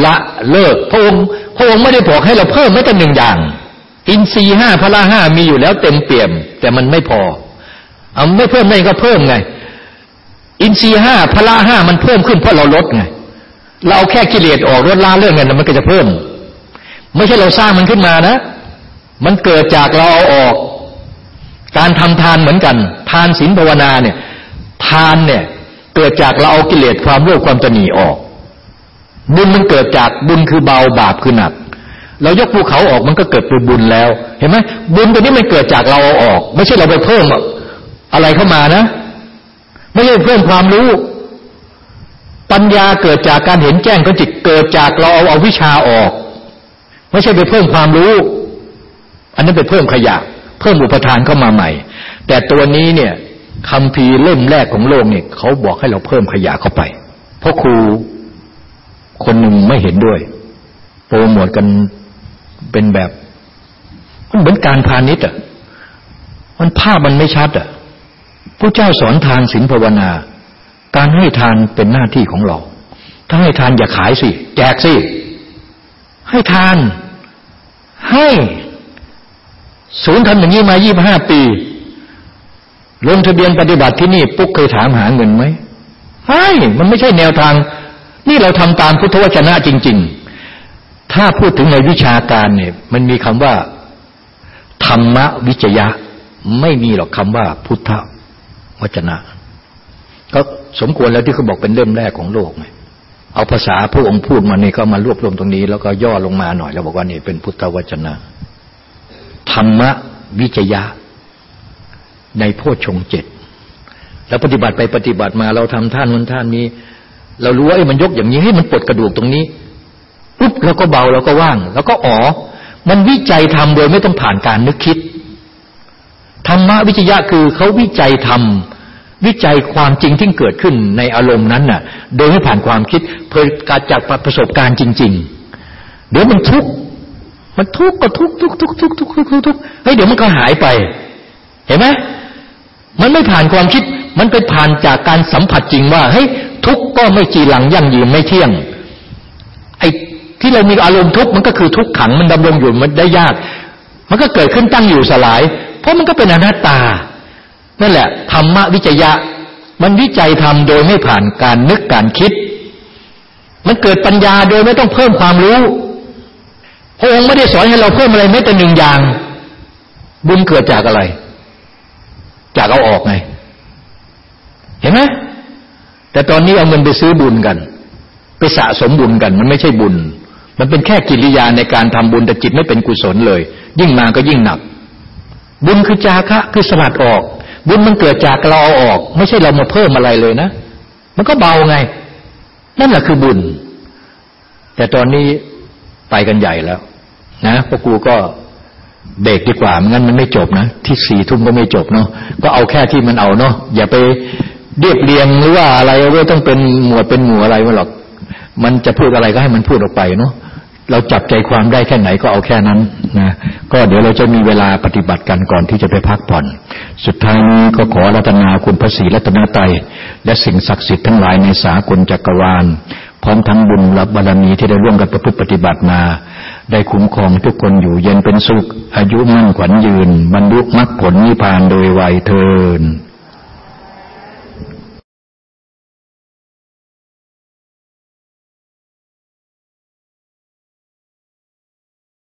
ละเลิก พระองค์พระองค์ไม่ได้บอกให้เราเพิ่มแม้แต่หนึ่งอย่าง อินทรีห้าพละห้ามีอยู่แล้วเต็มเปี่ยม แต่มันไม่พอเอาไม่เพิ่มได้ก็เพิ่มไง อินทรีห้าพละห้ามันเพิ่มขึ้นเพราะเราลดไงเราแค่กิเลสออกลดละเรื่องนั้นมันก็จะเพิ่ม ไม่ใช่เราสร้างมันขึ้นมานะ มันเกิดจากเราเอาออก การทำทานเหมือนกัน ทานศีลภาวนาเนี่ย ทานเนี่ยเกิดจากเราเอากิเลสความโลภความตนีออก บุญมันเกิดจากบุญคือเบาบาปคือหนัก เรายกภูเขาออกมันก็เกิดเป็นบุญแล้ว เห็นไหมบุญตัวนี้มันเกิดจากเราเอาออก ไม่ใช่เราไปเพิ่มอะไรเข้ามานะ ไม่ใช่เพิ่มความรู้ ปัญญาเกิดจากการเห็นแจ้งของจิตเกิดจากเราเอาเอาวิชาออก ไม่ใช่ไปเพิ่มความรู้ อันนั้นไปเพิ่มขยะ เพิ่มอุปทานเข้ามาใหม่ แต่ตัวนี้เนี่ย คำพีเล่มแรกของโลกเนี่ยเขาบอกให้เราเพิ่มขยะเข้าไป เพราะครูคนหนึ่งไม่เห็นด้วยโปรโมทกันเป็นแบบมันเหมือนการพาณิชย์อะมันภาพมันไม่ชัดอะพระเจ้าสอนทานศีลภาวนา การให้ทานเป็นหน้าที่ของเรา ถ้าให้ทานอย่าขายสิ แจกสิ ให้ทาน ให้ ศูนย์ทำอย่างนี้มายี่บห้าปี ลงทะเบียนปฏิบัติที่นี่ปุ๊กเคยถามหาเงินไหมไม่มันไม่ใช่แนวทาง นี่เราทำตามพุทธวจนะจริง ๆ ถ้าพูดถึงในวิชาการเนี่ย มันมีคำว่า ธรรมวิจยะ ไม่มีหรอกคำว่า พุทธวจนะ ก็สมควรแล้วที่เขาบอกเป็นเล่มแรกของโลกไงเอาภาษาพระองค์พูดมานี่ก็มารวบรวมตรงนี้ แล้วก็ย่อลงมาหน่อย แล้วบอกว่านี่เป็นพุทธวจนะ ธรรมวิจยะ ในโพชฌงเจ็ดแล้วปฏิบัติไปปฏิบัติมาเราทำท่านนั้นท่านนี้ เรารู้ว่าไอ้มันยกอย่างนี้ให้มันปลดกระดูกตรงนี้ปุ๊บเราก็เบาเราก็ว่าง แล้วก็อ๋อ มันวิจัยทำโดยไม่ต้องผ่านการนึกคิดธรรมะวิจยะคือเขาวิจัยทำวิจัยความจริงที่เกิดขึ้นในอารมณ์นั้นน่ะ โดยไม่ผ่านความคิดเพื่อการจากประสบการณ์จริง ๆ เดี๋ยวมันทุกข์มันทุกข์ก็ทุกข์ทุกข์ทุกข์ทุกข์ทุกข์ทุกข์ทุกข์เฮ้ยเดี๋ยวมันก็หายไป เห็นไหม มันไม่ผ่านความคิด มันไปผ่านจากการสัมผัสจริงว่าเฮ้ยทุกข์ก็ไม่จีหลังยั่งยืนไม่เที่ยงไอ้ที่เรามีอารมณ์ทุกข์มันก็คือทุกขังมันดำรงอยู่มันได้ยาก มันก็เกิดขึ้นตั้งอยู่สลาย เพราะมันก็เป็นอนัตตา นั่นแหละธรรมวิจยะ มันวิจัยทำโดยไม่ผ่านการนึกการคิด มันเกิดปัญญาโดยไม่ต้องเพิ่มความรู้พระองค์ไม่ได้สอนให้เราเพิ่มอะไรแม้แต่หนึ่งอย่าง บุญเกิดจากอะไร จากเอาออกไง เห็นไหมแต่ตอนนี้เอาเงินไปซื้อบุญกัน ไปสะสมบุญกัน มันไม่ใช่บุญ มันเป็นแค่กิริยาในการทำบุญแต่จิตไม่เป็นกุศลเลย ยิ่งมาก็ยิ่งหนัก บุญคือจาคะคือสลัดออก บุญมันเกิดจากเราเอาออก ไม่ใช่เรามาเพิ่มอะไรเลยนะ มันก็เบาไง นั่นแหละคือบุญ แต่ตอนนี้ไปกันใหญ่แล้ว นะพวกกูก็ เบรกดีกว่างั้นมันไม่จบนะ ที่สี่ทุ่มก็ไม่จบเนาะก็เอาแค่ที่มันเอาเนาะอย่าไปเรียบเรียงหรือว่าอะไรเว่าต้องเป็นหมวดเป็นหมู่อะไรมาหรอก มันจะพูดอะไรก็ให้มันพูดออกไปเนาะเราจับใจความได้แค่ไหนก็เอาแค่นั้นนะก็เดี๋ยวเราจะมีเวลาปฏิบัติกันก่อนที่จะไปพักผ่อน สุดท้ายนี้ก็ขอรัตนาคุณพระศรีรัตนตรัยและสิ่งศักดิ์สิทธิ์ทั้งหลายในสากลจักรวาล พร้อมทั้งบุญและบารมีที่ได้ร่วมกันประพฤติปฏิบัติมา ได้คุ้มครองทุกคนอยู่เย็นเป็นสุข อายุมั่นขวัญยืน บรรลุมรรคผลนิพพานโดยไวยเทิน